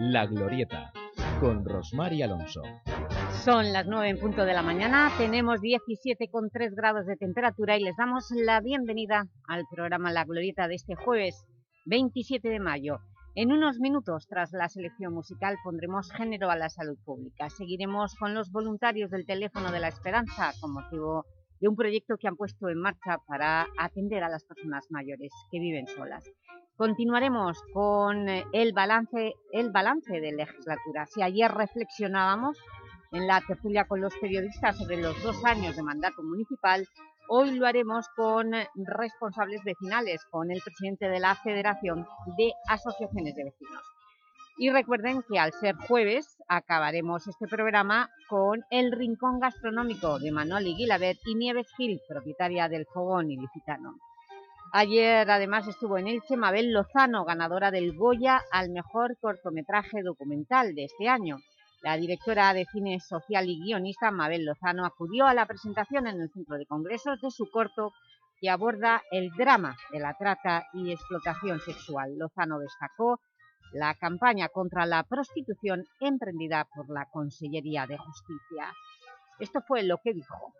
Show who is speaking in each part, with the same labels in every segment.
Speaker 1: La Glorieta, con Rosmar y Alonso.
Speaker 2: Son las 9 en punto de la mañana, tenemos 17,3 grados de temperatura y les damos la bienvenida al programa La Glorieta de este jueves 27 de mayo. En unos minutos, tras la selección musical, pondremos género a la salud pública. Seguiremos con los voluntarios del Teléfono de la Esperanza con motivo de un proyecto que han puesto en marcha para atender a las personas mayores que viven solas. Continuaremos con eh, el balance, el balance de legislatura. Si ayer reflexionábamos en la tertulia con los periodistas sobre los dos años de mandato municipal, hoy lo haremos con responsables vecinales, con el presidente de la Federación de Asociaciones de Vecinos. Y recuerden que al ser jueves acabaremos este programa con el Rincón Gastronómico de Manoli Guilabert y Nieves Gil, propietaria del Fogón Ilicitano. Ayer además estuvo en Elche Mabel Lozano, ganadora del Goya al mejor cortometraje documental de este año. La directora de cine social y guionista Mabel Lozano acudió a la presentación en el Centro de Congresos de su corto que aborda el drama de la trata y explotación sexual. Lozano destacó la campaña contra la prostitución emprendida por la Consellería de Justicia. Esto fue lo que dijo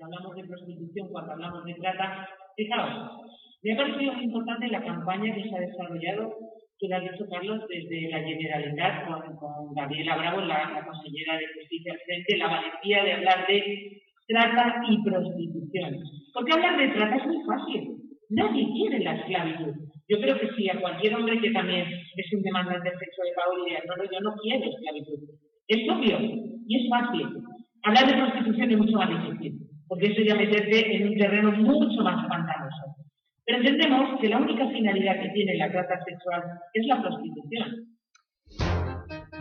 Speaker 3: cuando hablamos de prostitución, cuando hablamos de trata. Fijaos, me ha parecido muy importante la campaña que se ha desarrollado, que lo ha dicho Carlos, desde la Generalitat, con, Gabriela Bravo, la, consellera de Justicia al frente, la valentía de hablar de trata y prostitución. Porque hablar de trata es muy fácil. Nadie quiere la esclavitud. Yo creo que sí, a cualquier hombre que también es un demandante de sexo de pago diría, no, no, yo no quiero esclavitud. Es obvio y es fácil. Hablar de prostitución es mucho más difícil porque eso ya meterte en un terreno mucho más pantanoso. Pero entendemos que la única finalidad que tiene la trata sexual es la prostitución.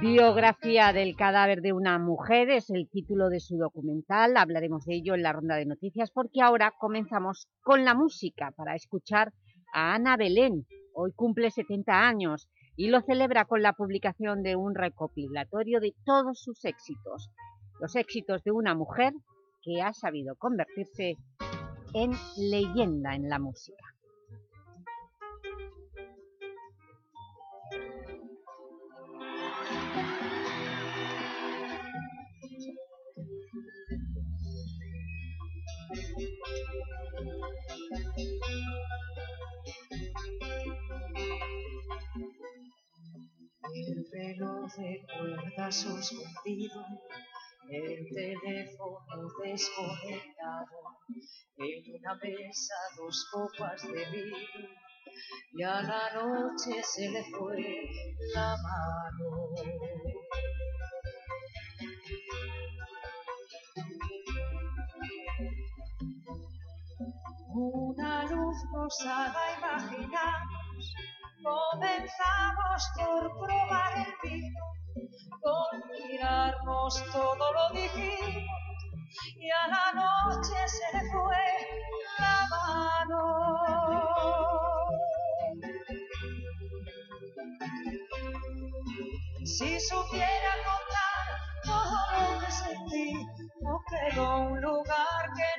Speaker 2: Biografía del cadáver de una mujer es el título de su documental. Hablaremos de ello en la ronda de noticias porque ahora comenzamos con la música para escuchar a Ana Belén. Hoy cumple 70 años y lo celebra con la publicación de un recopilatorio de todos sus éxitos. Los éxitos de una mujer que ha sabido convertirse en leyenda en la música.
Speaker 4: Suspendido el teléfono desconectado, en una mesa dos copas de vino, y a la noche se le fue la mano. Una luz rosada imaginamos, comenzamos por probar el vino con mirarnos todo lo dijimos y a la noche se fue la mano. Si supiera contar todo lo que sentí, no quedó un lugar que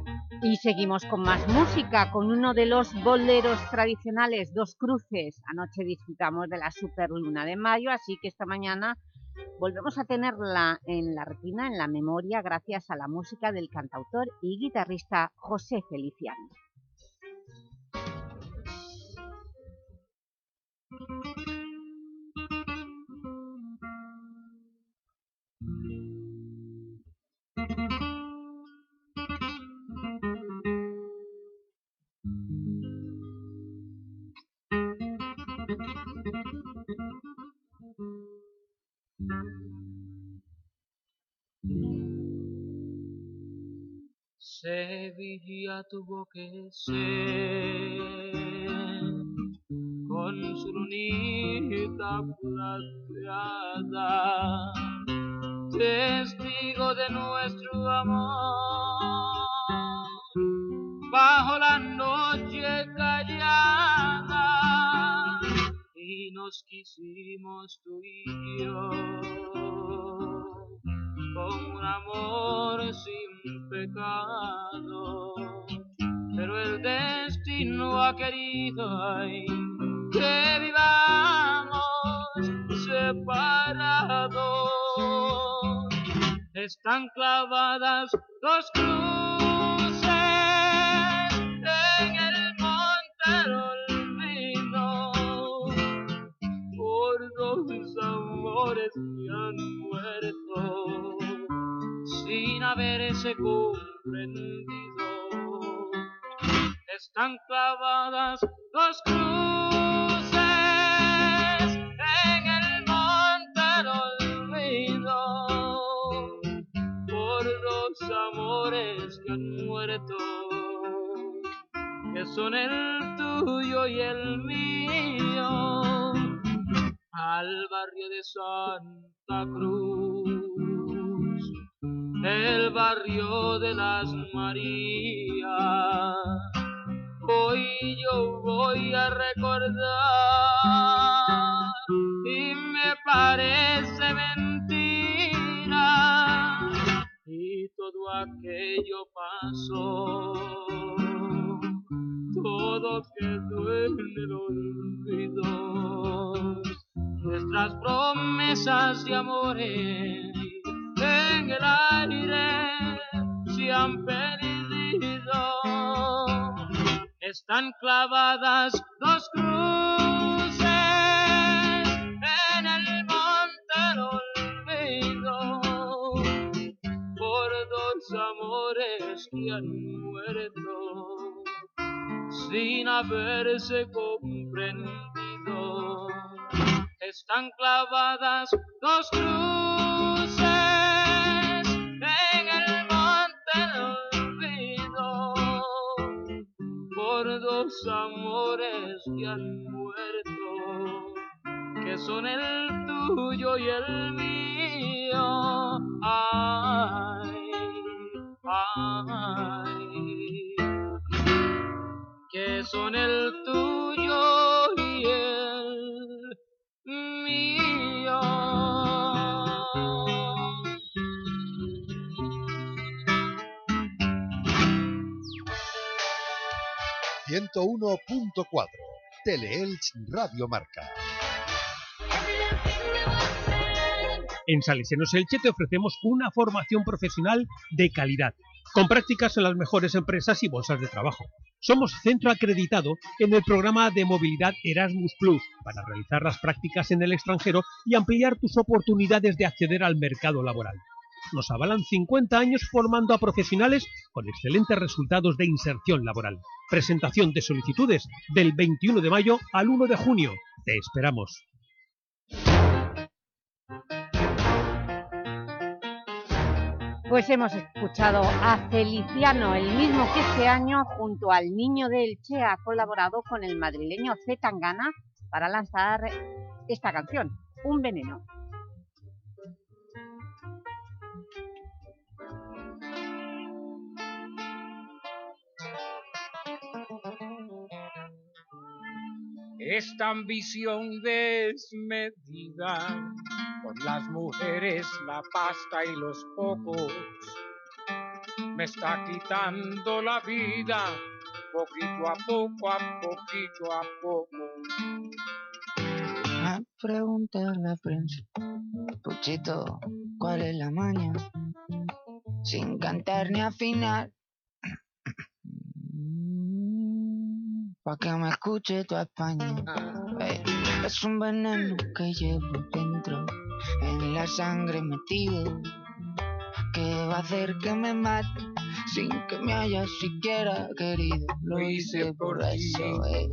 Speaker 2: Y seguimos con más música, con uno de los boleros tradicionales, Dos Cruces. Anoche disfrutamos de la Superluna de Mayo, así que esta mañana volvemos a tenerla en la retina, en la memoria, gracias a la música del cantautor y guitarrista José Feliciano.
Speaker 5: Tuvo que ser con su lunita plateada, testigo de nuestro amor, bajo la noche callada, y nos quisimos tú y yo con un amor sin pecado. Pero el destino ha querido ay, que vivamos separados. Están clavadas dos cruces en el monte del olvido por dos amores que han muerto sin haberse comprendido. Están clavadas dos cruces en el monte del olvido por los amores que han muerto, que son el tuyo y el mío al barrio de Santa Cruz, el barrio de las Marías. Hoy yo voy a recordar y me parece mentira y todo aquello pasó. Todo quedó en el olvido nuestras promesas de amores en el aire se han perdido están clavadas dos cruces en el monte olvido por dos amores que han muerto sin haberse comprendido. Están clavadas dos cruces amores que han muerto, que son el tuyo y el mío. Ay, ay, que son el tuyo
Speaker 6: 101.4 Teleelch Radio Marca.
Speaker 7: En Salesianos Elche te ofrecemos una formación profesional de calidad, con prácticas en las mejores empresas y bolsas de trabajo. Somos centro acreditado en el programa de movilidad Erasmus Plus para realizar las prácticas en el extranjero y ampliar tus oportunidades de acceder al mercado laboral. Nos avalan 50 años formando a profesionales con excelentes resultados de inserción laboral. Presentación de solicitudes del 21 de mayo al 1 de junio. Te esperamos.
Speaker 2: Pues hemos escuchado a Feliciano, el mismo que este año, junto al Niño del Che, ha colaborado con el madrileño Z Tangana para lanzar esta canción, Un Veneno.
Speaker 8: Esta ambición desmedida por las mujeres, la pasta y los pocos me está quitando la vida poquito a poco, a poquito a poco.
Speaker 9: A preguntarle a Prince, Puchito, ¿cuál es la maña? Sin cantar ni afinar. Pa' que me escuche toda España. Ey, es un veneno que llevo dentro, en la sangre metido, que va a hacer que me mate sin que me haya siquiera querido. Lo hice por eso, ey.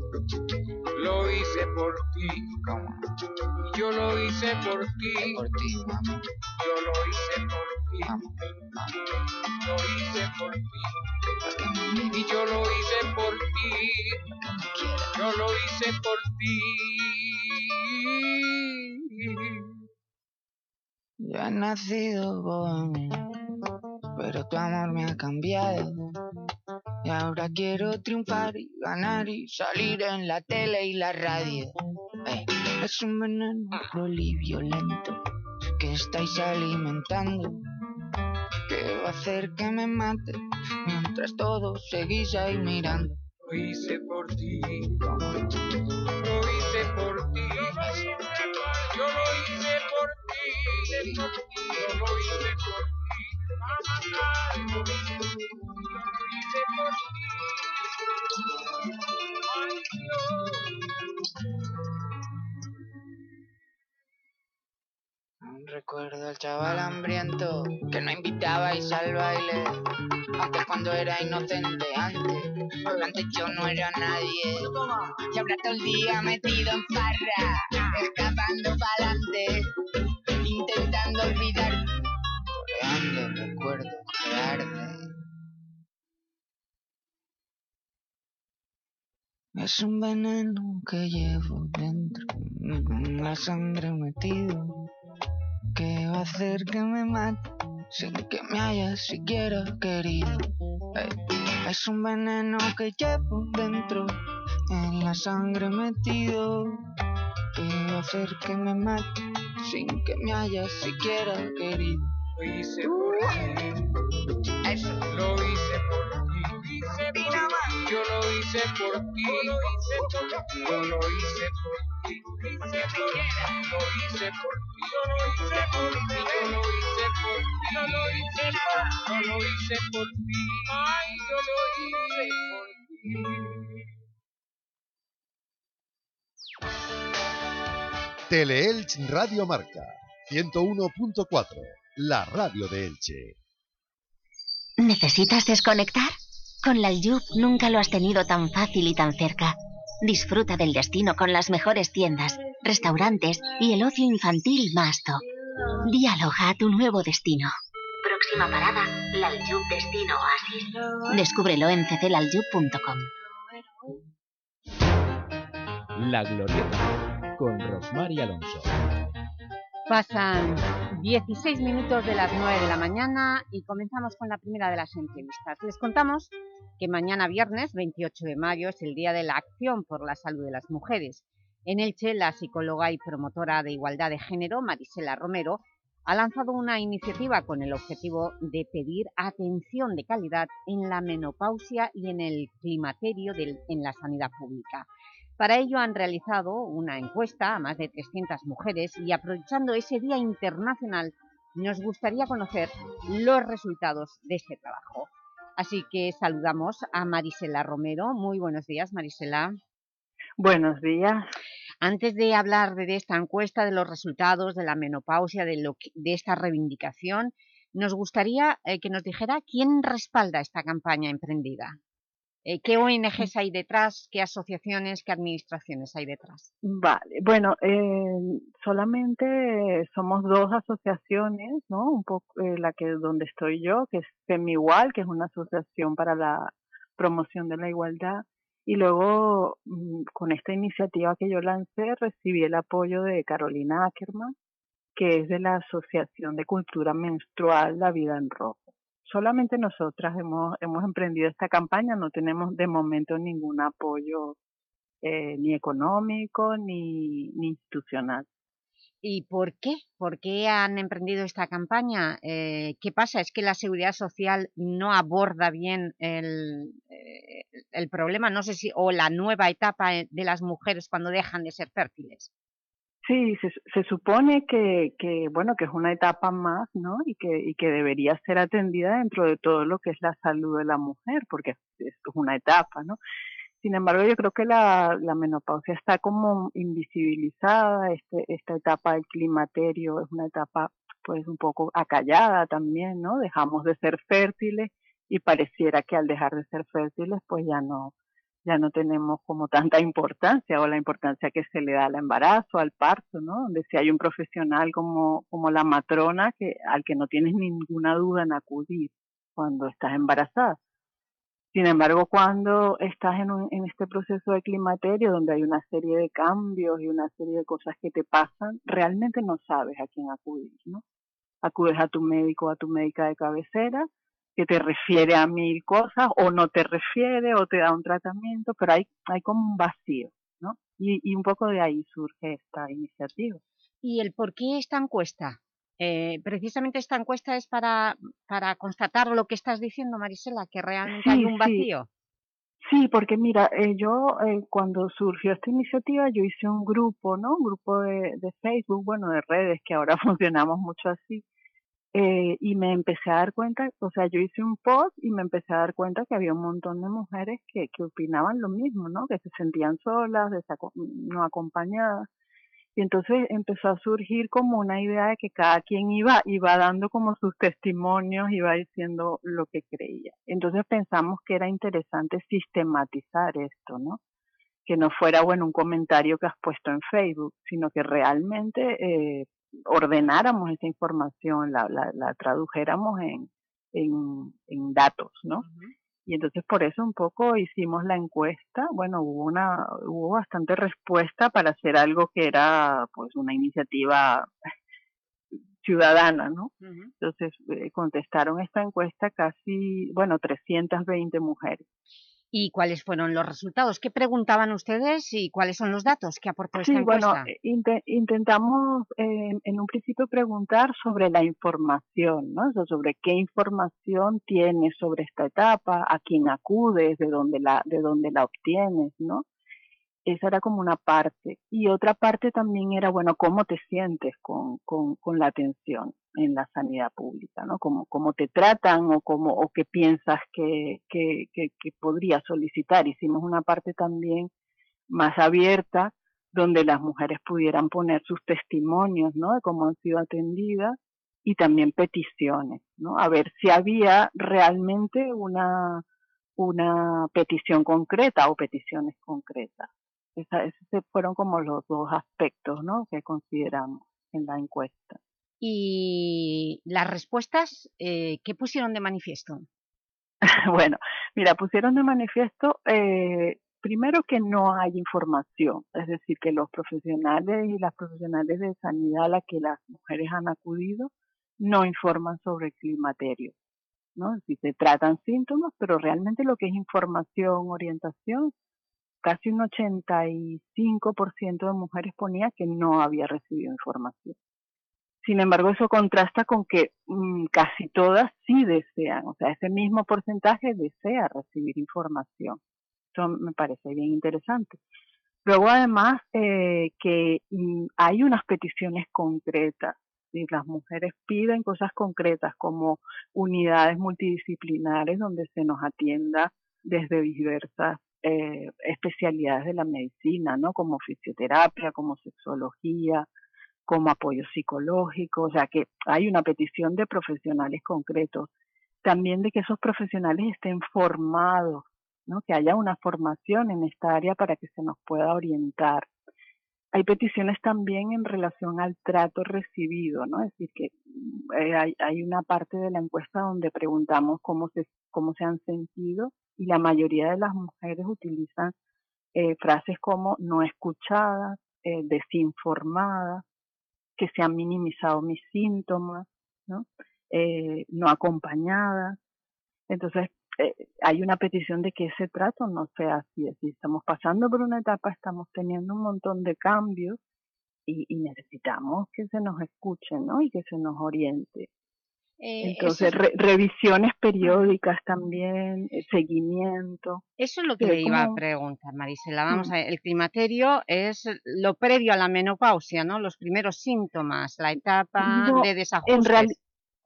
Speaker 8: Lo hice por ti, yo lo hice por ti,
Speaker 9: Por ti, mamá.
Speaker 8: yo lo hice por ti, lo hice por ti, y yo lo hice por ti, yo lo hice por ti.
Speaker 9: Yo he nacido bohemio, pero tu amor me ha cambiado. Y ahora quiero triunfar y ganar y salir en la tele y la radio. Ey, es un veneno cruel y violento que estáis alimentando, que va a hacer que me mate mientras todos seguís ahí mirando.
Speaker 8: Lo hice por ti, lo hice por ti, yo lo hice por ti, yo lo hice por ti,
Speaker 9: recuerdo al chaval hambriento que no invitabais al baile. Antes cuando era inocente, antes, antes yo no era nadie. Y todo el día metido en farra, escapando pa'lante, intentando olvidar, toreando recuerdos que arden. Es un veneno que llevo dentro, en la sangre metido, que va a hacer que me mate sin que me hayas siquiera querido. Es un veneno que llevo dentro, en la sangre metido, que va a hacer que me mate sin que me hayas siquiera querido.
Speaker 8: Lo hice por ti,
Speaker 9: Eso.
Speaker 8: lo hice por ti, yo lo hice por ti, yo lo hice por ti, lo hice por ti, lo hice por ti, yo lo hice por ti, yo lo hice por ti, yo lo hice por, yo lo hice por ti, ay, yo lo hice por ti.
Speaker 6: Teleelch Radio Marca 101.4 La radio de Elche.
Speaker 10: ¿Necesitas desconectar? Con la nunca lo has tenido tan fácil y tan cerca. Disfruta del destino con las mejores tiendas, restaurantes y el ocio infantil más top. Dialoga a tu nuevo destino. Próxima parada, Laljub Destino Oasis. Descúbrelo en cclaljub.com.
Speaker 1: La Glorieta, con Rosmar y Alonso.
Speaker 2: Pasan 16 minutos de las 9 de la mañana y comenzamos con la primera de las entrevistas. Les contamos que mañana viernes 28 de mayo es el Día de la Acción por la Salud de las Mujeres. En Elche, la psicóloga y promotora de igualdad de género, Marisela Romero, ha lanzado una iniciativa con el objetivo de pedir atención de calidad en la menopausia y en el climaterio en la sanidad pública. Para ello han realizado una encuesta a más de 300 mujeres y aprovechando ese Día Internacional nos gustaría conocer los resultados de este trabajo. Así que saludamos a Marisela Romero. Muy buenos días, Marisela.
Speaker 11: Buenos días.
Speaker 2: Antes de hablar de esta encuesta, de los resultados, de la menopausia, de, lo de esta reivindicación, nos gustaría eh, que nos dijera quién respalda esta campaña emprendida. Eh, ¿Qué ONGs hay detrás? ¿Qué asociaciones, qué administraciones hay detrás?
Speaker 11: Vale, bueno, eh, solamente somos dos asociaciones, ¿no? Un poco eh, la que donde estoy yo, que es FEMIGUAL, que es una asociación para la promoción de la igualdad, y luego mm, con esta iniciativa que yo lancé recibí el apoyo de Carolina Ackerman, que es de la Asociación de Cultura Menstrual La Vida en Rojo solamente nosotras hemos, hemos emprendido esta campaña, no tenemos de momento ningún apoyo eh, ni económico ni, institucional.
Speaker 2: ¿Y por qué? ¿Por qué han emprendido esta campaña? Eh, ¿Qué pasa? ¿Es que la Seguridad Social no aborda bien el, eh, el problema? No sé si, o la nueva etapa de las mujeres cuando dejan de ser fértiles.
Speaker 11: Sí, se, se supone que, que, bueno, que es una etapa más, ¿no? Y que, y que debería ser atendida dentro de todo lo que es la salud de la mujer, porque es una etapa, ¿no? Sin embargo, yo creo que la, la menopausia está como invisibilizada, este, esta etapa del climaterio es una etapa pues un poco acallada también, ¿no? Dejamos de ser fértiles y pareciera que al dejar de ser fértiles pues ya no, ya no tenemos como tanta importancia o la importancia que se le da al embarazo, al parto, ¿no? Donde si hay un profesional como, como la matrona que, al que no tienes ninguna duda en acudir cuando estás embarazada. Sin embargo, cuando estás en, un, en este proceso de climaterio donde hay una serie de cambios y una serie de cosas que te pasan, realmente no sabes a quién acudir, ¿no? Acudes a tu médico o a tu médica de cabecera que te refiere a mil cosas o no te refiere o te da un tratamiento, pero hay, hay como un vacío, ¿no? Y, y un poco de ahí surge esta iniciativa.
Speaker 2: ¿Y el por qué esta encuesta? Eh, precisamente esta encuesta es para, para constatar lo que estás diciendo, Marisela, que realmente hay un vacío.
Speaker 11: Sí. Sí, porque mira, eh, yo eh, cuando surgió esta iniciativa yo hice un grupo, ¿no? Un grupo de, de Facebook, bueno, de redes, que ahora funcionamos mucho así, eh, y me empecé a dar cuenta, o sea, yo hice un post y me empecé a dar cuenta que había un montón de mujeres que, que opinaban lo mismo, ¿no? Que se sentían solas, no acompañadas. Y entonces empezó a surgir como una idea de que cada quien iba, iba dando como sus testimonios, iba diciendo lo que creía. Entonces pensamos que era interesante sistematizar esto, ¿no? Que no fuera, bueno, un comentario que has puesto en Facebook, sino que realmente eh, ordenáramos esa información, la, la, la tradujéramos en, en, en, datos, ¿no? Y entonces por eso un poco hicimos la encuesta, bueno, hubo una, hubo bastante respuesta para hacer algo que era pues una iniciativa ciudadana, ¿no? Entonces eh, contestaron esta encuesta casi, bueno, 320 mujeres.
Speaker 2: ¿Y cuáles fueron los resultados? ¿Qué preguntaban ustedes y cuáles son los datos que aportó esta
Speaker 11: sí,
Speaker 2: encuesta?
Speaker 11: bueno, eh, intentamos eh, en un principio preguntar sobre la información, ¿no? sobre qué información tienes sobre esta etapa, a quién acudes, de dónde la, de dónde la obtienes, ¿no? Esa era como una parte. Y otra parte también era, bueno, cómo te sientes con, con, la atención en la sanidad pública, ¿no? Cómo, cómo te tratan o, cómo, o qué piensas que, que, que, podrías solicitar. Hicimos una parte también más abierta donde las mujeres pudieran poner sus testimonios, ¿no? De cómo han sido atendidas y también peticiones, ¿no? A ver si había realmente una, una petición concreta o peticiones concretas. Esa, esos fueron como los dos aspectos, ¿no? Que consideramos en la encuesta.
Speaker 2: ¿Y las respuestas eh, qué pusieron de manifiesto?
Speaker 11: bueno, mira, pusieron de manifiesto eh, primero que no hay información, es decir, que los profesionales y las profesionales de sanidad a las que las mujeres han acudido no informan sobre el climaterio, ¿no? Si se tratan síntomas, pero realmente lo que es información, orientación, casi un 85% de mujeres ponía que no había recibido información. Sin embargo, eso contrasta con que mm, casi todas sí desean, o sea, ese mismo porcentaje desea recibir información. Eso me parece bien interesante. Luego, además, eh, que mm, hay unas peticiones concretas. y Las mujeres piden cosas concretas como unidades multidisciplinares donde se nos atienda desde diversas eh, especialidades de la medicina, ¿no? Como fisioterapia, como sexología, como apoyo psicológico, o sea que hay una petición de profesionales concretos, también de que esos profesionales estén formados, ¿no? que haya una formación en esta área para que se nos pueda orientar. Hay peticiones también en relación al trato recibido, ¿no? Es decir, que eh, hay, hay, una parte de la encuesta donde preguntamos cómo se, cómo se han sentido y la mayoría de las mujeres utilizan eh, frases como no escuchadas, eh, desinformadas, que se han minimizado mis síntomas, ¿no? Eh, no acompañada. Entonces, hay una petición de que ese trato no sea así. Si estamos pasando por una etapa, estamos teniendo un montón de cambios y, y necesitamos que se nos escuche, ¿no? Y que se nos oriente. Eh, Entonces, re revisiones periódicas también, eh, seguimiento.
Speaker 2: Eso es lo que le iba a preguntar, Marisela. Vamos a ver, el climaterio es lo previo a la menopausia, ¿no? Los primeros síntomas, la etapa de desajustes.
Speaker 11: En, real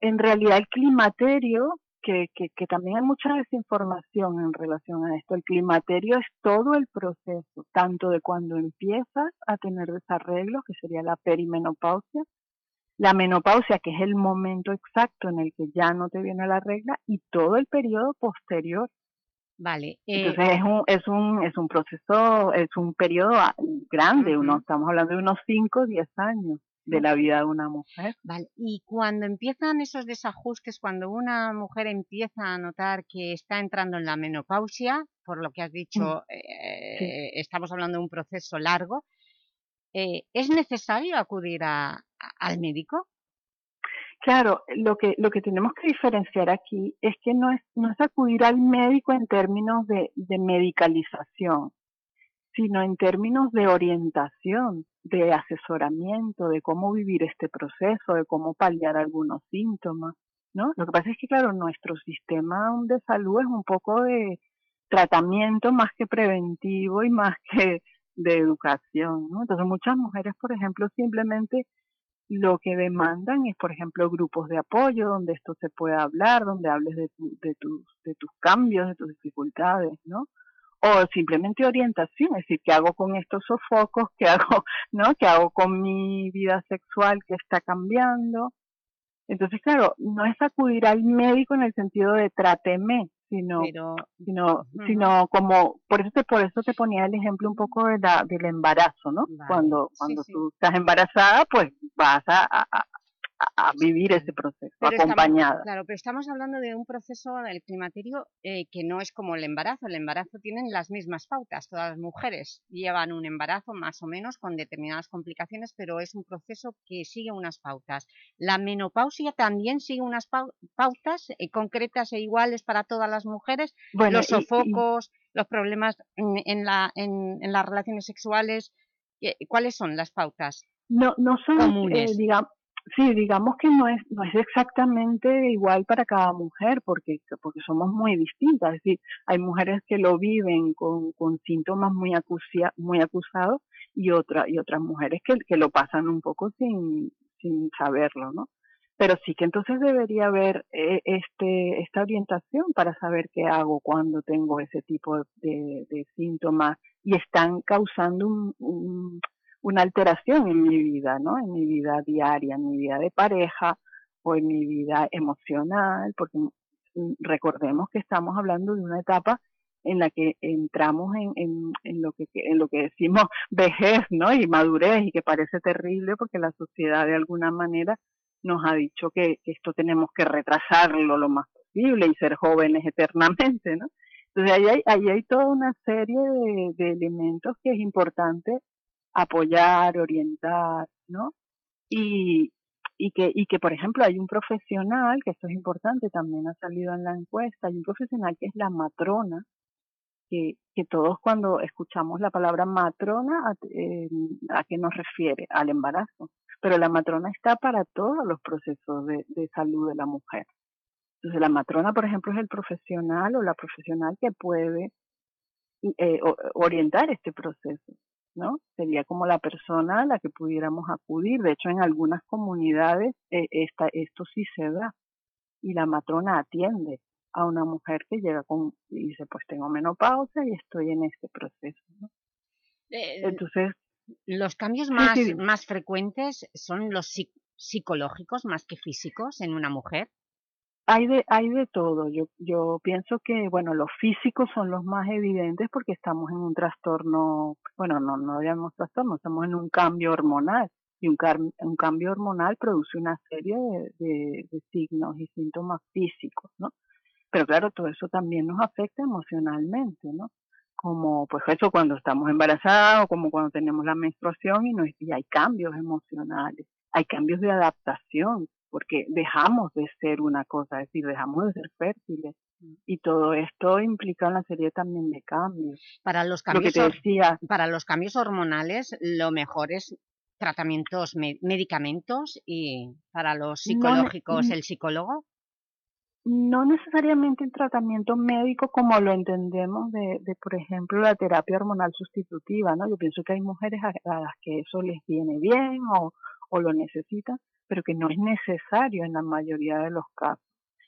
Speaker 11: en realidad el climaterio, que, que, que también hay mucha desinformación en relación a esto, el climaterio es todo el proceso, tanto de cuando empiezas a tener desarreglos, que sería la perimenopausia, la menopausia, que es el momento exacto en el que ya no te viene la regla, y todo el periodo posterior.
Speaker 2: Vale.
Speaker 11: Eh, Entonces es un, es un, es un proceso, es un periodo ah, grande, uno, estamos hablando de unos 5 o 10 años de la vida de una mujer.
Speaker 2: Vale, y cuando empiezan esos desajustes, cuando una mujer empieza a notar que está entrando en la menopausia, por lo que has dicho, mm. eh, estamos hablando de un proceso largo, eh, ¿es necesario acudir a, al médico?
Speaker 11: Claro, lo que, lo que tenemos que diferenciar aquí es que no es, no es acudir al médico en términos de, de medicalización, sino en términos de orientación, de asesoramiento, de cómo vivir este proceso, de cómo paliar algunos síntomas, ¿no? Lo que pasa es que, claro, nuestro sistema de salud es un poco de tratamiento más que preventivo y más que de educación, ¿no? Entonces muchas mujeres, por ejemplo, simplemente lo que demandan es, por ejemplo, grupos de apoyo donde esto se pueda hablar, donde hables de, de, tus, de tus cambios, de tus dificultades, ¿no? O simplemente orientación, es decir, ¿qué hago con estos sofocos? ¿Qué hago, no? ¿Qué hago con mi vida sexual que está cambiando? Entonces, claro, no es acudir al médico en el sentido de tráteme, sino, sino, sino como, por eso te, por eso te ponía el ejemplo un poco de la, del embarazo, ¿no? cuando cuando tú estás embarazada, pues vas a, a vivir ese proceso, acompañada.
Speaker 2: claro, pero estamos hablando de un proceso del climaterio eh, que no es como el embarazo. El embarazo tienen las mismas pautas. Todas las mujeres llevan un embarazo más o menos con determinadas complicaciones, pero es un proceso que sigue unas pautas. La menopausia también sigue unas pautas eh, concretas e iguales para todas las mujeres. los sofocos, los problemas en, la, en, las relaciones sexuales, eh, ¿cuáles son las pautas?
Speaker 11: No, no son, comunes. digamos, Sí, digamos que no es, no es exactamente igual para cada mujer porque, porque somos muy distintas. Es decir, hay mujeres que lo viven con, con síntomas muy, acusia, muy acusados y, otra, y otras mujeres que, que lo pasan un poco sin, sin saberlo, ¿no? Pero sí que entonces debería haber eh, este, esta orientación para saber qué hago cuando tengo ese tipo de, de síntomas y están causando un, una alteración en mi vida, ¿no? En mi vida diaria, en mi vida de pareja o en mi vida emocional, porque mm, recordemos que estamos hablando de una etapa en la que entramos en, en, en, lo que en lo que decimos vejez, ¿no? Y madurez y que parece terrible porque la sociedad de alguna manera nos ha dicho que, esto tenemos que retrasarlo lo más posible y ser jóvenes eternamente, ¿no? Entonces ahí hay, ahí hay toda una serie de, de elementos que es importante apoyar, orientar, ¿no? Y, y que, y que, por ejemplo, hay un profesional, que esto es importante, también ha salido en la encuesta, hay un profesional que es la matrona, que, que todos cuando escuchamos la palabra matrona, ¿a, eh, ¿a qué nos refiere? Al embarazo. Pero la matrona está para todos los procesos de, de salud de la mujer. Entonces, la matrona, por ejemplo, es el profesional o la profesional que puede eh, orientar este proceso. ¿No? Sería como la persona a la que pudiéramos acudir. De hecho, en algunas comunidades eh, esta, esto sí se da y la matrona atiende a una mujer que llega con y dice, pues tengo menopausia y estoy en este proceso. ¿no?
Speaker 2: Eh, Entonces, los cambios más, más frecuentes son los psicológicos más que físicos en una mujer.
Speaker 11: Hay de, hay de todo. Yo, yo pienso que, bueno, los físicos son los más evidentes porque estamos en un trastorno, bueno, no, no digamos trastorno, estamos en un cambio hormonal. Y un, un cambio hormonal produce una serie de, signos y síntomas físicos, ¿no? Pero claro, todo eso también nos afecta emocionalmente, ¿no? Como, pues eso cuando estamos embarazados, como cuando tenemos la menstruación y, no, y hay cambios emocionales, hay cambios de adaptación porque dejamos de ser una cosa, es decir, dejamos de ser fértiles. Mm. Y todo esto implica una serie también de cambios.
Speaker 2: Para los cambios, para los cambios hormonales, lo mejor es tratamientos, medicamentos y para los psicológicos, el psicólogo.
Speaker 11: No necesariamente el tratamiento médico como lo entendemos de, de, por ejemplo, la terapia hormonal sustitutiva, ¿no? Yo pienso que hay mujeres a, las que eso les viene bien o, o lo necesitan, pero que no es necesario en la mayoría de los casos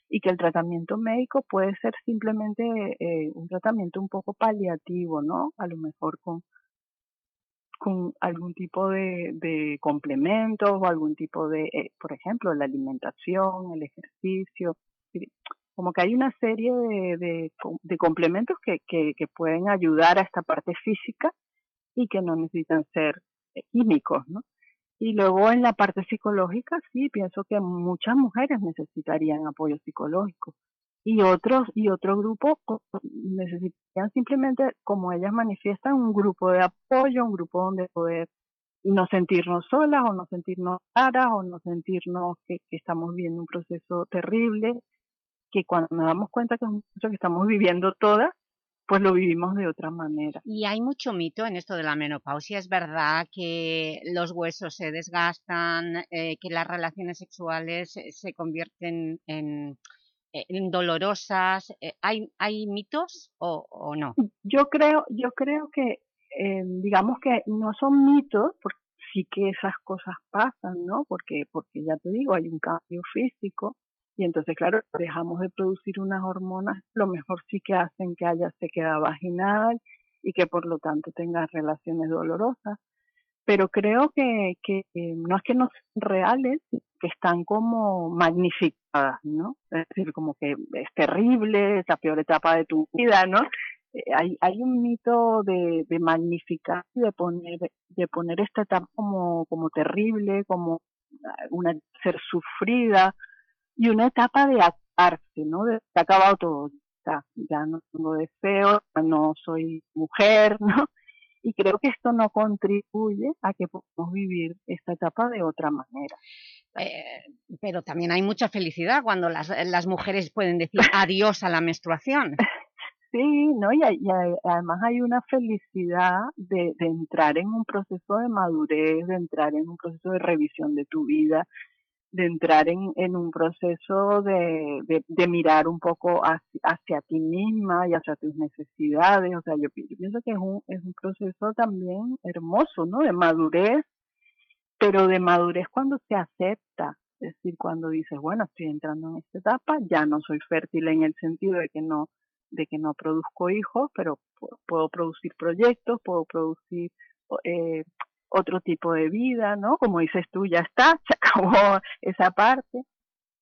Speaker 11: y que el tratamiento médico puede ser simplemente eh, un tratamiento un poco paliativo, ¿no? A lo mejor con, algún tipo de, complementos o algún tipo de, eh, por ejemplo, la alimentación, el ejercicio, como que hay una serie de, de, complementos que, pueden ayudar a esta parte física y que no necesitan ser eh, químicos, ¿no? Y luego en la parte psicológica, sí, pienso que muchas mujeres necesitarían apoyo psicológico. Y otros, y otro grupo necesitarían simplemente, como ellas manifiestan, un grupo de apoyo, un grupo donde poder no sentirnos solas o no sentirnos raras o no sentirnos que, que estamos viviendo un proceso terrible, que cuando nos damos cuenta que es un proceso que estamos viviendo todas, pues lo vivimos de otra manera.
Speaker 2: Y hay mucho mito en esto de la menopausia. Es verdad que los huesos se desgastan, eh, que las relaciones sexuales se convierten en, en dolorosas. Eh, ¿Hay, ¿Hay mitos o, o, no?
Speaker 11: Yo creo, yo creo que, eh, digamos que no son mitos, porque sí que esas cosas pasan, ¿no? Porque, porque ya te digo, hay un cambio físico, y entonces, claro, dejamos de producir unas hormonas, lo mejor sí que hacen que haya sequedad vaginal y que por lo tanto tengas relaciones dolorosas. Pero creo que, que no es que no sean reales, que están como magnificadas, ¿no? Es decir, como que es terrible, es la peor etapa de tu vida, ¿no? Eh, hay, hay un mito de, de magnificar y de poner, de poner esta etapa como, como terrible, como una ser sufrida, y una etapa de atarse, ¿no? De, se ha acabado todo, ya, ya no tengo deseo, no soy mujer, ¿no? Y creo que esto no contribuye a que podamos vivir esta etapa de otra manera.
Speaker 2: Eh, pero también hay mucha felicidad cuando las, las mujeres pueden decir adiós a la menstruación.
Speaker 11: Sí, ¿no? Y, y, además hay una felicidad de, de entrar en un proceso de madurez, de entrar en un proceso de revisión de tu vida, de entrar en, en un proceso de, de, mirar un poco hacia, hacia, ti misma y hacia tus necesidades. O sea, yo, pienso que es un, es un proceso también hermoso, ¿no? De madurez, pero de madurez cuando se acepta. Es decir, cuando dices, bueno, estoy entrando en esta etapa, ya no soy fértil en el sentido de que no de que no produzco hijos, pero puedo producir proyectos, puedo producir eh, otro tipo de vida, ¿no? Como dices tú, ya está, se acabó esa parte.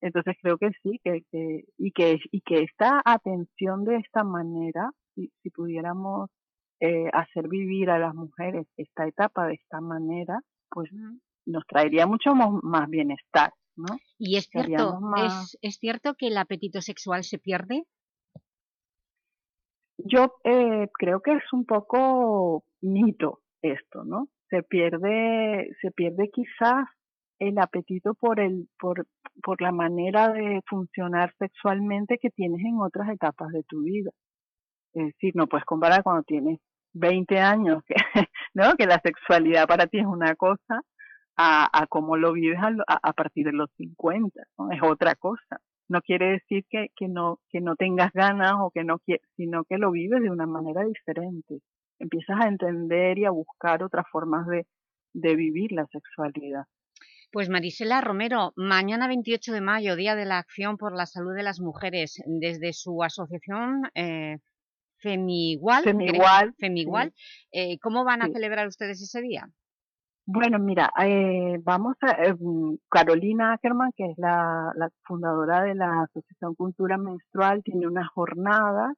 Speaker 11: Entonces creo que sí, que, que, y, que, y que esta atención de esta manera, si, si pudiéramos eh, hacer vivir a las mujeres esta etapa de esta manera, pues nos traería mucho más bienestar, ¿no?
Speaker 2: Y es cierto, ¿es, ¿es cierto que el apetito sexual se pierde?
Speaker 11: Yo eh, creo que es un poco mito esto, ¿no? Se pierde, se pierde quizás el apetito por el, por, por la manera de funcionar sexualmente que tienes en otras etapas de tu vida. Es decir, no puedes comparar cuando tienes 20 años, que, ¿no? Que la sexualidad para ti es una cosa, a, cómo lo vives a, a, partir de los 50, ¿no? Es otra cosa. No quiere decir que, que, no, que no tengas ganas o que no sino que lo vives de una manera diferente. Empiezas a entender y a buscar otras formas de, de vivir la sexualidad.
Speaker 2: Pues Marisela Romero, mañana 28 de mayo, Día de la Acción por la Salud de las Mujeres, desde su asociación eh, Femigual,
Speaker 11: Femigual,
Speaker 2: Femigual eh, ¿cómo van a celebrar ustedes ese día?
Speaker 11: Bueno, mira, eh, vamos a... Eh, Carolina Ackerman, que es la, la, fundadora de la Asociación Cultura Menstrual, tiene una jornada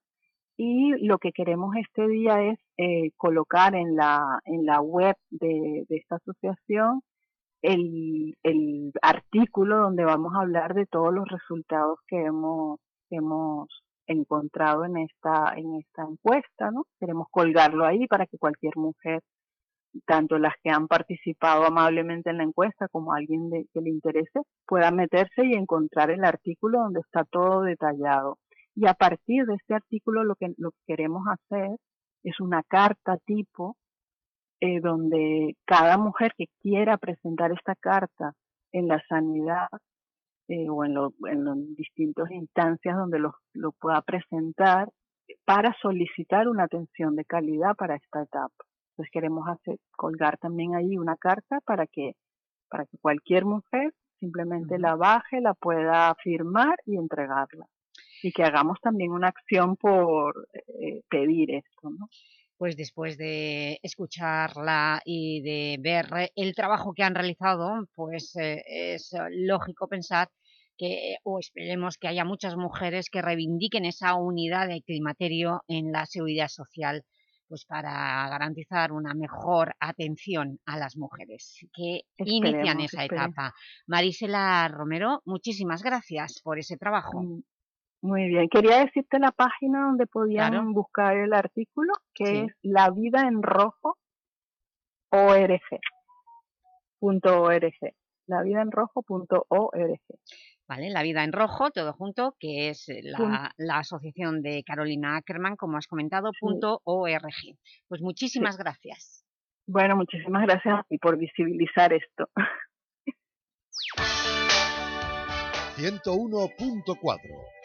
Speaker 11: y lo que queremos este día es eh, colocar en la, en la web de, esta asociación el, el, artículo donde vamos a hablar de todos los resultados que hemos, hemos encontrado en esta, en esta encuesta, ¿no? Queremos colgarlo ahí para que cualquier mujer tanto las que han participado amablemente en la encuesta como alguien de, que le interese, pueda meterse y encontrar el artículo donde está todo detallado. Y a partir de este artículo lo que, lo que queremos hacer es una carta tipo eh, donde cada mujer que quiera presentar esta carta en la sanidad eh, o en, lo, en las distintas instancias donde lo, lo pueda presentar para solicitar una atención de calidad para esta etapa. Entonces queremos hacer, colgar también ahí una carta para que, para que cualquier mujer simplemente la baje, la pueda firmar y entregarla. Y que hagamos también una acción por eh, pedir esto, ¿no?
Speaker 2: Pues después de escucharla y de ver el trabajo que han realizado, pues eh, es lógico pensar que, o esperemos que haya muchas mujeres que reivindiquen esa unidad de climaterio en la seguridad social pues para garantizar una mejor atención a las mujeres que inician esa etapa. Marisela Romero, muchísimas gracias por ese trabajo.
Speaker 11: Muy bien, quería decirte la página donde podían buscar el artículo, que es La Vida en Rojo org. La vida en rojo.org.
Speaker 2: ¿vale? La Vida en Rojo, todo junto, que es eh, la, la asociación de Carolina Ackerman, como has comentado, punto .org. Pues muchísimas gracias.
Speaker 11: Bueno, muchísimas gracias a ti por visibilizar esto.
Speaker 6: 101.4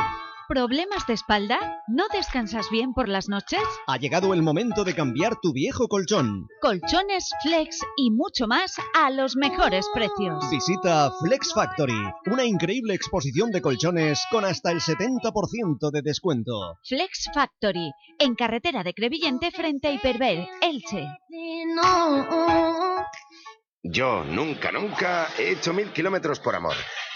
Speaker 12: ¿Problemas de espalda? ¿No descansas bien por las noches?
Speaker 13: Ha llegado el momento de cambiar tu viejo colchón.
Speaker 12: Colchones, flex y mucho más a los mejores precios.
Speaker 13: Visita Flex Factory, una increíble exposición de colchones con hasta el 70% de descuento.
Speaker 12: Flex Factory, en carretera de Crevillente frente a Hiperver, Elche.
Speaker 14: Yo nunca, nunca he hecho mil kilómetros por amor.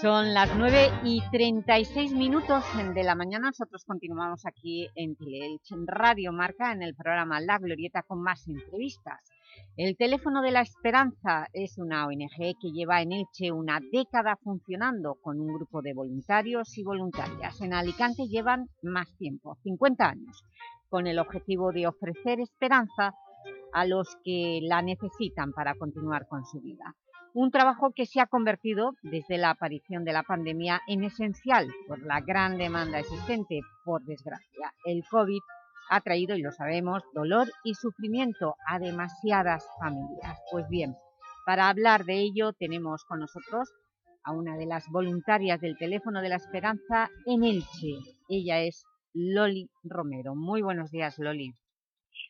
Speaker 2: Son las 9 y 36 minutos de la mañana. Nosotros continuamos aquí en Teleelch, Radio Marca, en el programa La Glorieta con más entrevistas. El Teléfono de la Esperanza es una ONG que lleva en Elche una década funcionando con un grupo de voluntarios y voluntarias. En Alicante llevan más tiempo, 50 años, con el objetivo de ofrecer esperanza a los que la necesitan para continuar con su vida. Un trabajo que se ha convertido, desde la aparición de la pandemia, en esencial por la gran demanda existente, por desgracia. El COVID ha traído, y lo sabemos, dolor y sufrimiento a demasiadas familias. Pues bien, para hablar de ello tenemos con nosotros a una de las voluntarias del Teléfono de la Esperanza en Elche. Ella es Loli Romero. Muy buenos días, Loli.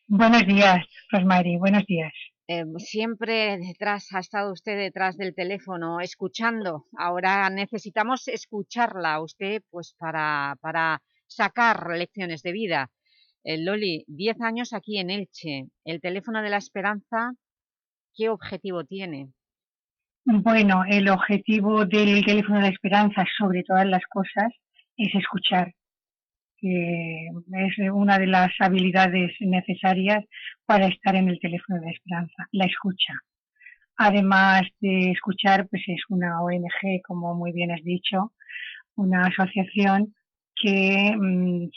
Speaker 15: Buenos días, Rosmary. Buenos días.
Speaker 2: Eh, siempre detrás, ha estado usted detrás del teléfono, escuchando. Ahora necesitamos escucharla usted pues, para, para sacar lecciones de vida. Eh, Loli, 10 años aquí en Elche. ¿El teléfono de la esperanza qué objetivo tiene?
Speaker 15: Bueno, el objetivo del teléfono de la esperanza, sobre todas las cosas, es escuchar que es una de las habilidades necesarias para estar en el teléfono de esperanza, la escucha. Además de escuchar, pues es una ONG, como muy bien has dicho, una asociación que mm,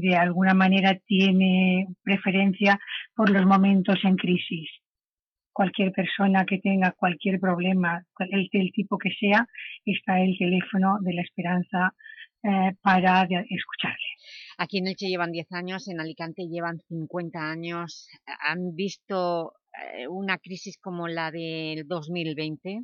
Speaker 15: de alguna manera tiene preferencia por los momentos en crisis. Cualquier persona que tenga cualquier problema, el, el tipo que sea, está el teléfono de la esperanza eh, para escucharle.
Speaker 2: Aquí en Elche llevan 10 años, en Alicante llevan 50 años. ¿Han visto eh, una crisis como la del 2020?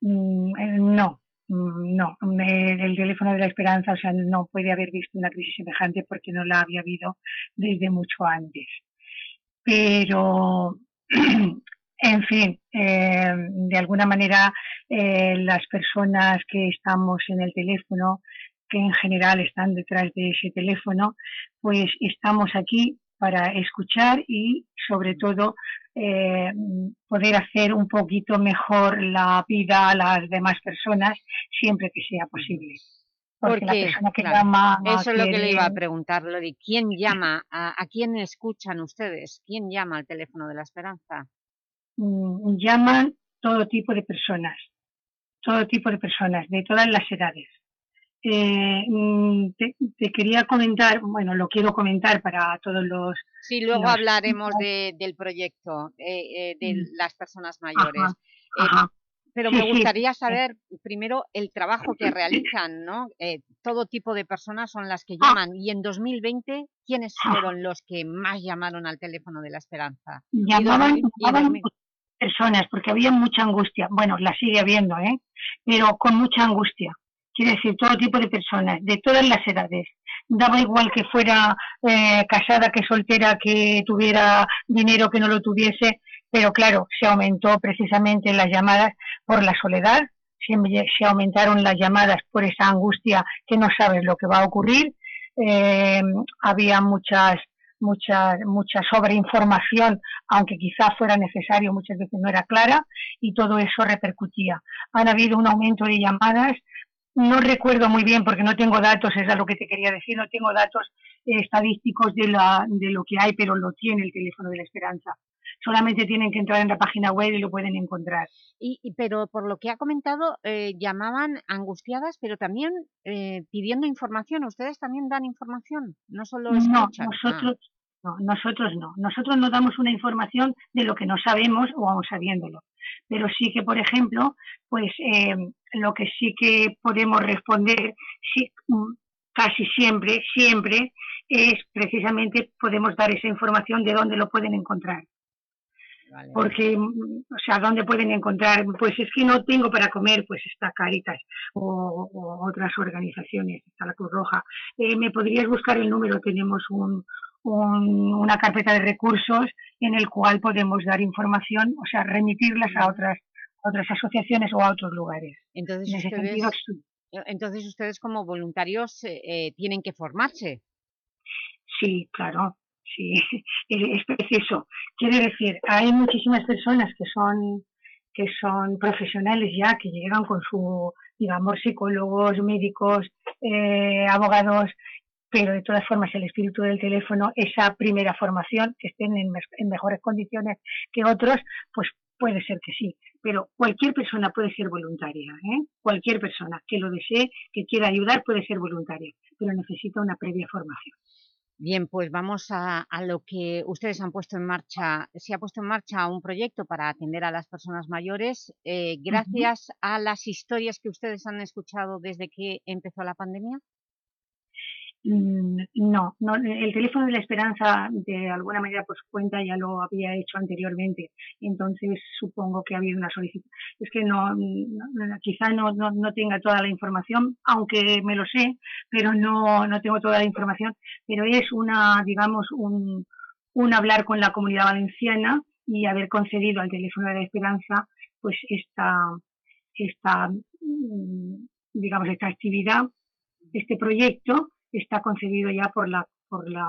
Speaker 15: Mm, eh, no, mm, no. El teléfono de la esperanza, o sea, no puede haber visto una crisis semejante porque no la había habido desde mucho antes. Pero En fin, eh, de alguna manera eh, las personas que estamos en el teléfono, que en general están detrás de ese teléfono, pues estamos aquí para escuchar y sobre todo eh, poder hacer un poquito mejor la vida a las demás personas siempre que sea posible.
Speaker 2: Porque, la persona que llama eso es lo que le iba a preguntar, lo de quién llama, a, a quién escuchan ustedes, quién llama al teléfono de la esperanza.
Speaker 15: Llaman todo tipo de personas, todo tipo de personas, de todas las edades. Eh, mm, te, quería comentar, bueno, lo quiero comentar para todos los...
Speaker 2: Sí, luego hablaremos del proyecto eh, eh, de mm. las personas mayores. Pero me gustaría saber primero el trabajo que realizan, ¿no? todo tipo de personas son las que ah. llaman. Y en 2020, ¿quiénes ah. fueron los que más llamaron al teléfono de la esperanza?
Speaker 15: Llamaban, personas, porque había mucha angustia. Bueno, la sigue habiendo, ¿eh? Pero con mucha angustia. Quiere decir, todo tipo de personas, de todas las edades. Daba igual que fuera eh, casada, que soltera, que tuviera dinero, que no lo tuviese, pero claro, se aumentó precisamente las llamadas por la soledad, se, aumentaron las llamadas por esa angustia que no sabes lo que va a ocurrir, eh, había muchas mucha, mucha sobreinformación aunque quizá fuera necesario, muchas veces no era clara y todo eso repercutía. Han habido un aumento de llamadas, no recuerdo muy bien porque no tengo datos, es lo que te quería decir, no tengo datos eh, estadísticos de, la, de lo que hay, pero lo tiene el teléfono de la esperanza. Solamente tienen que entrar en la página web y lo pueden encontrar.
Speaker 2: Y, y pero por lo que ha comentado, eh, llamaban angustiadas, pero también eh, pidiendo información. ¿Ustedes también dan información? No solo
Speaker 15: No,
Speaker 2: escuchan.
Speaker 15: nosotros, no, nosotros no. Nosotros no damos una información de lo que no sabemos o aún sabiéndolo. Pero sí que, por ejemplo, pues eh, lo que sí que podemos responder sí, mm, casi siempre, siempre, es precisamente podemos dar esa información de dónde lo pueden encontrar. Porque, mm, o sea, ¿dónde pueden encontrar? Pues es que no tengo para comer, pues está Caritas o, o otras organizaciones, está la Cruz Roja. Eh, ¿Me podrías buscar el número? Tenemos un, un- una carpeta de recursos en el cual podemos dar información, o sea, remitirlas a otras, a otras asociaciones o a otros lugares.
Speaker 2: Entonces
Speaker 15: en
Speaker 2: ustedes,
Speaker 15: sentido, sí.
Speaker 2: eh, entonces ustedes como voluntarios eh, eh, tienen que formarse.
Speaker 15: Sí, claro, sí, es preciso. Quiere decir, hay muchísimas personas que son que son profesionales ya, que llegan con su, digamos, psicólogos, médicos, eh, abogados, pero de todas formas el espíritu del teléfono, esa primera formación, que estén en, en mejores condiciones que otros, pues puede ser que sí. Pero cualquier persona puede ser voluntaria, ¿eh? cualquier persona que lo desee, que quiera ayudar, puede ser voluntaria, pero necesita una previa formación.
Speaker 2: Bien, pues vamos a, a lo que ustedes han puesto en marcha. Se ha puesto en marcha un proyecto para atender a las personas mayores eh, gracias a las historias que ustedes han escuchado desde que empezó la pandemia.
Speaker 15: Mm, No, no, el teléfono de la esperanza de alguna manera por su cuenta ya lo había hecho anteriormente, entonces supongo que ha habido una solicitud. Es que no, no- quizá no, no, no tenga toda la información, aunque me lo sé, pero no, no tengo toda la información, pero es una, digamos, un, un hablar con la comunidad valenciana y haber concedido al teléfono de la esperanza pues esta, esta, mm, digamos, esta actividad este proyecto está concedido ya por la por la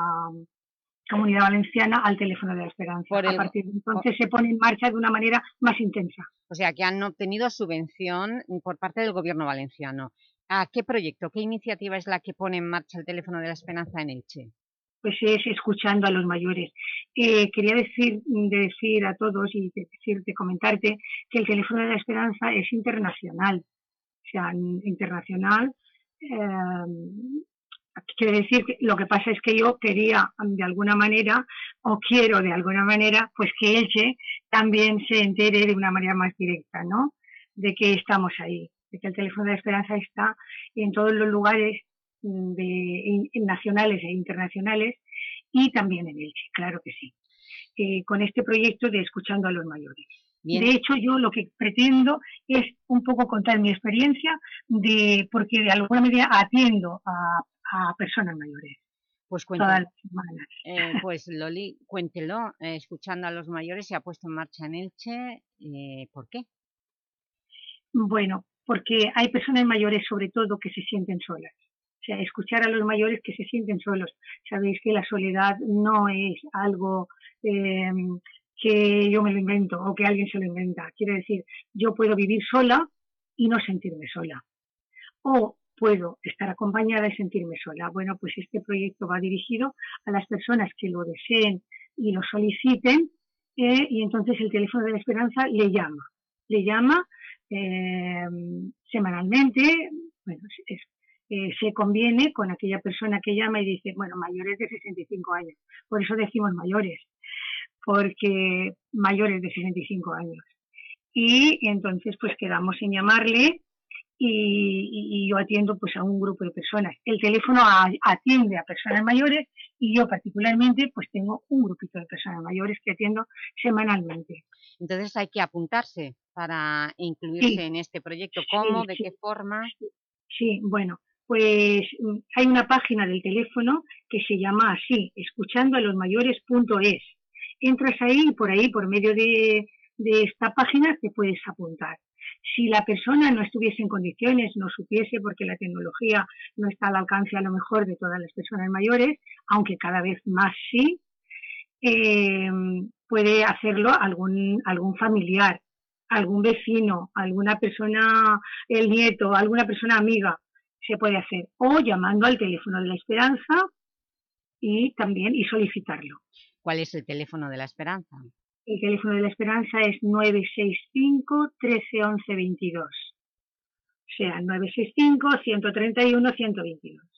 Speaker 15: Comunidad Valenciana al teléfono de la esperanza.
Speaker 2: El-
Speaker 15: a partir de entonces se pone en marcha de una manera más intensa.
Speaker 2: O sea, que han obtenido subvención por parte del Gobierno valenciano. ¿A qué proyecto, qué iniciativa es la que pone en marcha el teléfono de la esperanza en Elche?
Speaker 15: Pues es escuchando a los mayores. Eh, quería decir, decir a todos y de- decirte, comentarte que el teléfono de la esperanza es internacional. O sea, internacional. eh, quiere decir que lo que pasa es que yo quería de alguna manera o quiero de alguna manera pues que Elche también se entere de una manera más directa, ¿no? De que estamos ahí, de que el teléfono de esperanza está en todos los lugares mm, de, nacionales e internacionales y también en Elche, claro que sí. Eh, con este proyecto de escuchando a los mayores.
Speaker 2: Bien.
Speaker 15: De hecho, yo lo que pretendo es un poco contar mi experiencia de porque de alguna manera atiendo a, a personas mayores.
Speaker 2: Pues
Speaker 15: todas
Speaker 2: cuéntelo.
Speaker 15: las semanas.
Speaker 2: Eh, pues Loli, cuéntelo, eh, escuchando a los mayores, se ha puesto en marcha en Elche, eh, ¿por qué?
Speaker 15: Bueno, porque hay personas mayores sobre todo que se sienten solas. O sea, escuchar a los mayores que se sienten solos. Sabéis que la soledad no es algo eh, que yo me lo invento o que alguien se lo inventa. Quiere decir, yo puedo vivir sola y no sentirme sola. O puedo estar acompañada y sentirme sola. Bueno, pues este proyecto va dirigido a las personas que lo deseen y lo soliciten eh, y entonces el teléfono de la esperanza le llama. Le llama eh, semanalmente, bueno, eh, se conviene con aquella persona que llama y dice, bueno, mayores de 65 años. Por eso decimos mayores, porque mayores de 65 años. Y entonces pues quedamos en llamarle y, y- yo atiendo pues a un grupo de personas. El teléfono a- atiende a personas mayores y yo particularmente pues tengo un grupito de personas mayores que atiendo semanalmente.
Speaker 2: Entonces hay que apuntarse para incluirse
Speaker 15: Sí.
Speaker 2: en este proyecto. ¿Cómo?
Speaker 15: Sí,
Speaker 2: ¿De
Speaker 15: sí.
Speaker 2: qué forma?
Speaker 15: Sí, bueno, pues mm, hay una página del teléfono que se llama así, escuchandoalosmayores.es. Entras ahí y por ahí, por medio de, de esta página, te puedes apuntar. Si la persona no estuviese en condiciones, no supiese, porque la tecnología no está al alcance a lo mejor de todas las personas mayores, aunque cada vez más sí, eh, puede hacerlo algún, algún familiar, algún vecino, alguna persona, el nieto, alguna persona amiga, se puede hacer. O llamando al teléfono de la esperanza y también y solicitarlo.
Speaker 2: ¿Cuál es el teléfono de la esperanza?
Speaker 15: El teléfono de la esperanza es 965 13 22. O sea, 965 131 122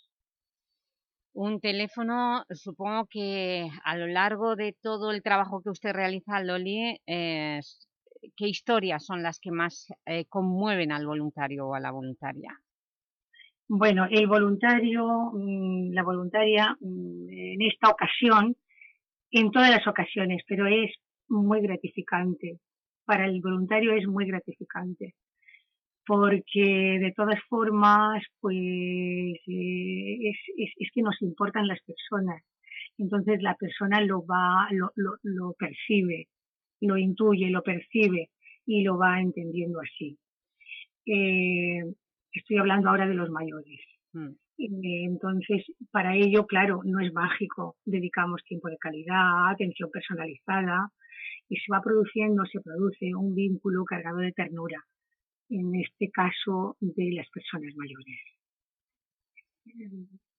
Speaker 2: un teléfono, supongo que a lo largo de todo el trabajo que usted realiza, Loli, ¿qué historias son las que más eh, conmueven al voluntario o a la voluntaria?
Speaker 15: Bueno, el voluntario, mm, la voluntaria, mm, en esta ocasión, en todas las ocasiones, pero es muy gratificante. Para el voluntario es muy gratificante porque de todas formas, pues eh, es, es, que nos importan las personas. Entonces la persona lo va, lo, lo, lo, percibe, lo intuye, lo percibe y lo va entendiendo así. Eh, estoy hablando ahora de los mayores. Mm. Eh, entonces, para ello, claro, no es mágico. Dedicamos tiempo de calidad, atención personalizada y se va produciendo, se produce un vínculo cargado de ternura en este caso de las personas mayores.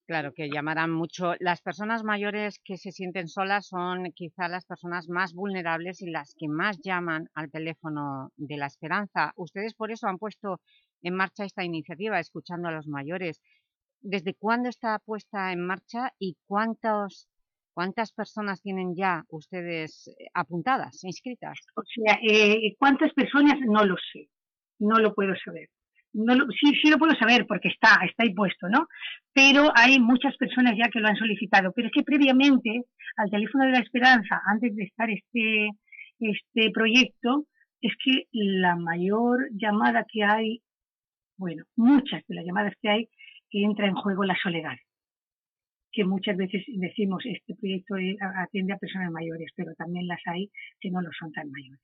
Speaker 2: Claro, que llamarán mucho. Las personas mayores que se sienten solas son quizá las personas más vulnerables y las que más llaman al teléfono de la esperanza. Ustedes por eso han puesto en marcha esta iniciativa, escuchando a los mayores. ¿Desde cuándo está puesta en marcha y cuántos, cuántas personas tienen ya ustedes eh, apuntadas, inscritas?
Speaker 15: O sea, eh, ¿cuántas personas? No lo sé no lo puedo saber. No sí, sí lo puedo saber porque está, está ahí puesto, ¿no? Pero hay muchas personas ya que lo han solicitado. Pero es que previamente al teléfono de la esperanza, antes de estar este, este proyecto, es que la mayor llamada que hay, bueno, muchas de las llamadas que hay, entra en juego la soledad. Que muchas veces decimos, este proyecto atiende a personas mayores, pero también las hay que no lo son tan mayores.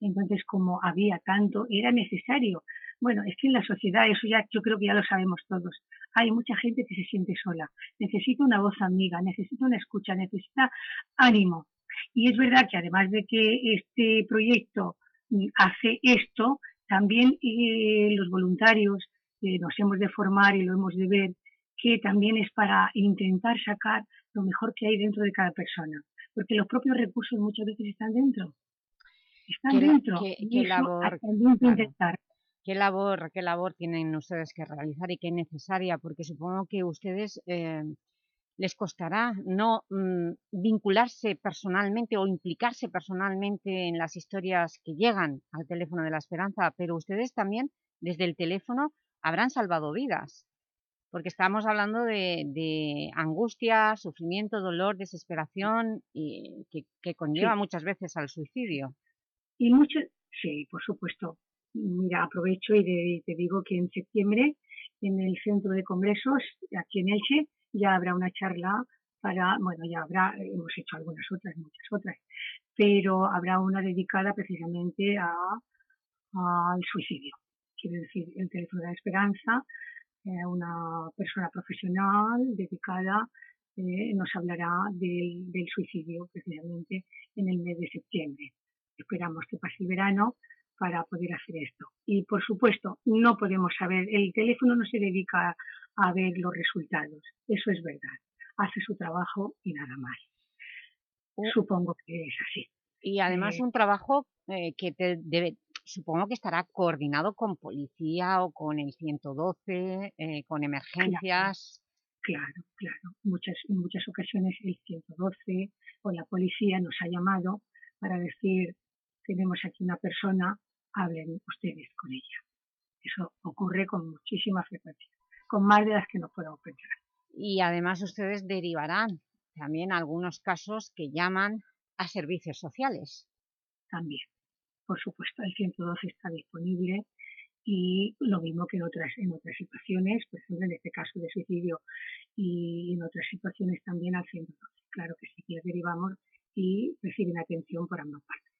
Speaker 15: Entonces, como había tanto, era necesario. Bueno, es que en la sociedad, eso ya yo creo que ya lo sabemos todos, hay mucha gente que se siente sola, necesita una voz amiga, necesita una escucha, necesita ánimo. Y es verdad que además de que este proyecto mm, hace esto, también eh, los voluntarios eh, nos hemos de formar y lo hemos de ver, que también es para intentar sacar lo mejor que hay dentro de cada persona, porque los propios recursos muchas veces están dentro están dentro. Qué, labor,
Speaker 2: qué labor, qué labor tienen ustedes que realizar y qué necesaria, porque supongo que ustedes eh, les costará no mm, vincularse personalmente o implicarse personalmente en las historias que llegan al teléfono de la esperanza, pero ustedes también desde el teléfono habrán salvado vidas, porque estamos hablando de, angustia, sufrimiento, dolor, desesperación y que, conlleva muchas veces al suicidio.
Speaker 15: Y muchos, sí, por supuesto. Mira, aprovecho y te digo que en septiembre en el centro de congresos, aquí en Elche, ya habrá una charla para, bueno, ya habrá, hemos hecho algunas otras, muchas otras, pero habrá una dedicada precisamente a, al suicidio. Quiere decir, el teléfono de la esperanza, eh, una persona profesional dedicada eh, nos hablará del, del suicidio precisamente en el mes de septiembre esperamos que pase el verano para poder hacer esto. Y por supuesto, no podemos saber, el teléfono no se dedica a ver los resultados, eso es verdad. Hace su trabajo y nada más. Oh. Supongo que es así.
Speaker 2: Y además
Speaker 15: eh,
Speaker 2: un trabajo eh, que te debe, supongo que estará coordinado con policía o con el 112, eh, con emergencias.
Speaker 15: Claro, claro. Muchas, en muchas ocasiones el 112 o la policía nos ha llamado para decir tenemos aquí una persona, hablen ustedes con ella. Eso ocurre con muchísima frecuencia, con más de las que no podemos pensar.
Speaker 2: Y además ustedes derivarán también algunos casos que llaman a servicios sociales.
Speaker 15: También, por supuesto, el 112 está disponible y lo mismo que en otras, en otras situaciones, por ejemplo, en este caso de suicidio y en otras situaciones también al 112. Claro que sí, que derivamos y reciben atención por ambas partes.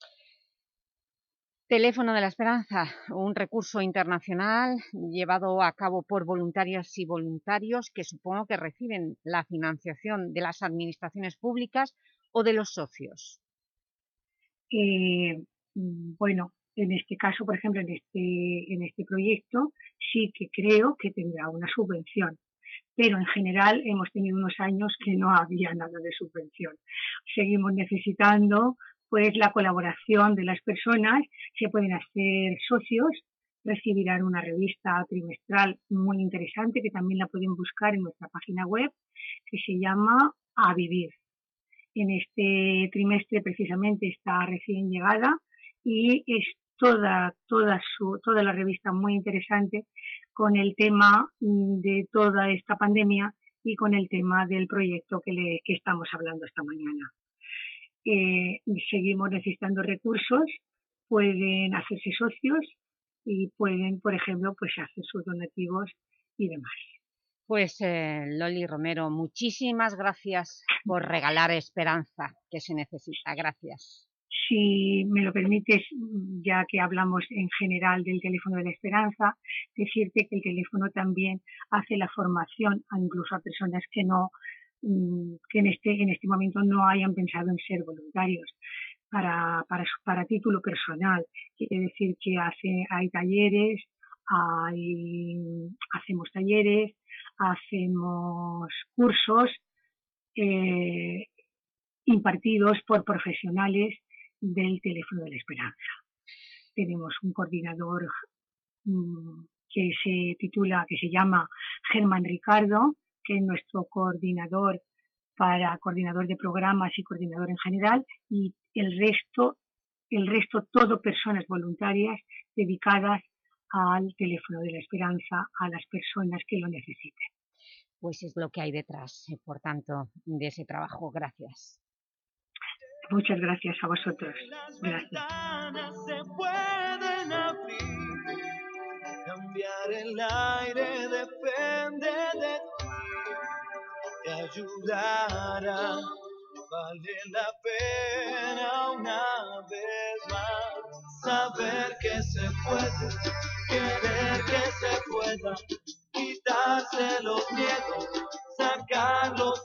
Speaker 2: Teléfono de la Esperanza, un recurso internacional llevado a cabo por voluntarias y voluntarios que supongo que reciben la financiación de las administraciones públicas o de los socios?
Speaker 15: Eh, bueno, en este caso, por ejemplo, en este, en este proyecto, sí que creo que tendrá una subvención, pero en general hemos tenido unos años que no había nada de subvención. Seguimos necesitando pues la colaboración de las personas, se pueden hacer socios, recibirán una revista trimestral muy interesante que también la pueden buscar en nuestra página web que se llama A Vivir. En este trimestre precisamente está recién llegada y es toda, toda, su, toda la revista muy interesante con el tema mm, de toda esta pandemia y con el tema del proyecto que, le, que estamos hablando esta mañana. Eh, seguimos necesitando recursos, pueden hacerse socios y pueden, por ejemplo, pues hacer sus donativos y demás.
Speaker 2: Pues eh, Loli Romero, muchísimas gracias por regalar esperanza que se necesita. Gracias.
Speaker 15: Si me lo permites, ya que hablamos en general del teléfono de la esperanza, decirte que el teléfono también hace la formación incluso a personas que no mm, que en este, en este momento no hayan pensado en ser voluntarios para, para, para título personal. Quiere decir que hace, hay talleres, hay, hacemos talleres, hacemos cursos eh, impartidos por profesionales del teléfono de la esperanza. Tenemos un coordinador mm, que se titula, que se llama Germán Ricardo, que es nuestro coordinador para coordinador de programas y coordinador en general, y el resto, el resto todo personas voluntarias dedicadas al teléfono de la esperanza a las personas que lo necesiten.
Speaker 2: Pues es lo que hay detrás, eh, por tanto, de ese trabajo. Gracias.
Speaker 15: Muchas gracias a vosotros. Gracias.
Speaker 16: Se pueden abrir, cambiar el aire depende de ti, te ayudará, vale la pena una vez más, saber que se puede, querer que se pueda, quitarse los miedos, sacarlos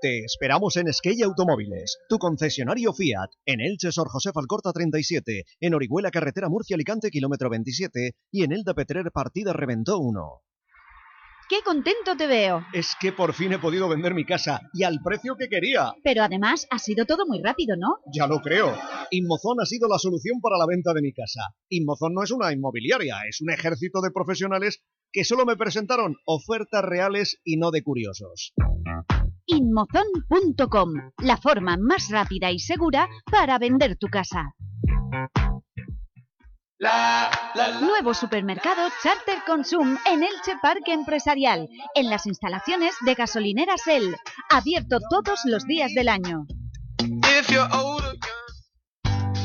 Speaker 13: Te esperamos en Esquella Automóviles, tu concesionario Fiat, en Elche Sor José Alcorta 37, en Orihuela Carretera Murcia Alicante kilómetro 27 y en Elda Petrer Partida Reventó 1.
Speaker 12: ¡Qué contento te veo!
Speaker 13: Es que por fin he podido vender mi casa y al precio que quería.
Speaker 12: Pero además ha sido todo muy rápido, ¿no?
Speaker 13: Ya lo creo. Inmozón ha sido la solución para la venta de mi casa. Inmozón no es una inmobiliaria, es un ejército de profesionales que solo me presentaron ofertas reales y no de curiosos.
Speaker 12: Inmozon.com, la forma más rápida y segura para vender tu casa. Nuevo supermercado Charter Consum en Elche Parque Empresarial, en las instalaciones de gasolineras El, abierto todos los días del año.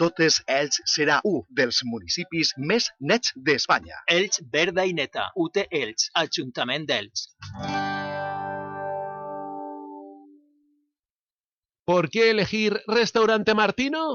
Speaker 17: totes, Elx serà un dels municipis més nets d'Espanya.
Speaker 18: Elx Verda i Neta, UT Elx, Ajuntament d'Elx.
Speaker 7: ¿Por qué elegir Restaurante Martino?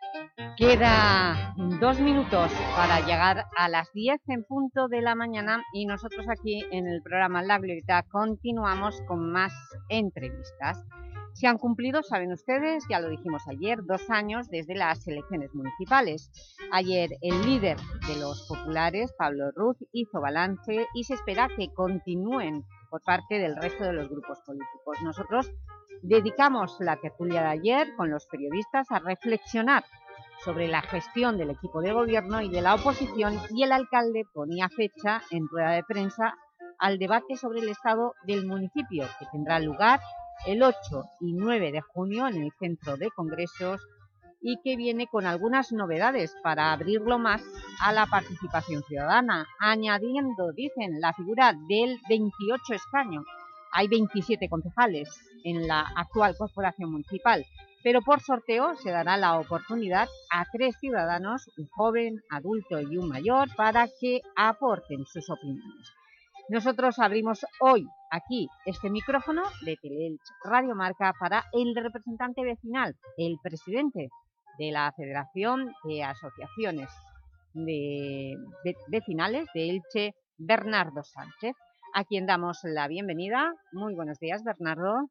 Speaker 2: Queda dos minutos para llegar a las 10 en punto de la mañana y nosotros aquí en el programa La Glorieta continuamos con más entrevistas. Se han cumplido, saben ustedes, ya lo dijimos ayer, dos años desde las elecciones municipales. Ayer el líder de los populares, Pablo Ruz, hizo balance y se espera que continúen por parte del resto de los grupos políticos. Nosotros dedicamos la tertulia de ayer con los periodistas a reflexionar sobre la gestión del equipo de gobierno y de la oposición y el alcalde ponía fecha en rueda de prensa al debate sobre el estado del municipio que tendrá lugar el 8 y 9 de junio en el Centro de Congresos y que viene con algunas novedades para abrirlo más a la participación ciudadana, añadiendo, dicen, la figura del 28 escaño. Hay 27 concejales en la actual corporación municipal, pero por sorteo se dará la oportunidad a tres ciudadanos, un joven, adulto y un mayor, para que aporten sus opiniones. Nosotros abrimos hoy aquí este micrófono de Teleelch Radio Marca para el representante vecinal, el presidente de la Federación de Asociaciones de, Vecinales de Elche, Bernardo Sánchez, a quien damos la bienvenida. Muy buenos días, Bernardo.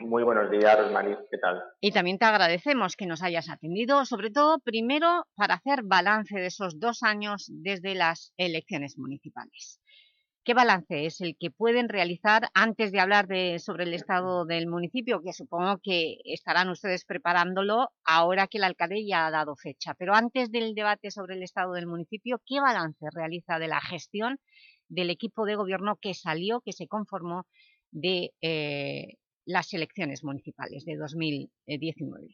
Speaker 19: Muy buenos días, Rosmarie. ¿Qué tal?
Speaker 2: Y también te agradecemos que nos hayas atendido, sobre todo, primero, para hacer balance de esos dos años desde las elecciones municipales. ¿Qué balance es el que pueden realizar antes de hablar de, sobre el estado del municipio? Que supongo que estarán ustedes preparándolo ahora que el alcalde ya ha dado fecha. Pero antes del debate sobre el estado del municipio, ¿qué balance realiza de la gestión del equipo de gobierno que salió, que se conformó de eh, las elecciones municipales de 2019?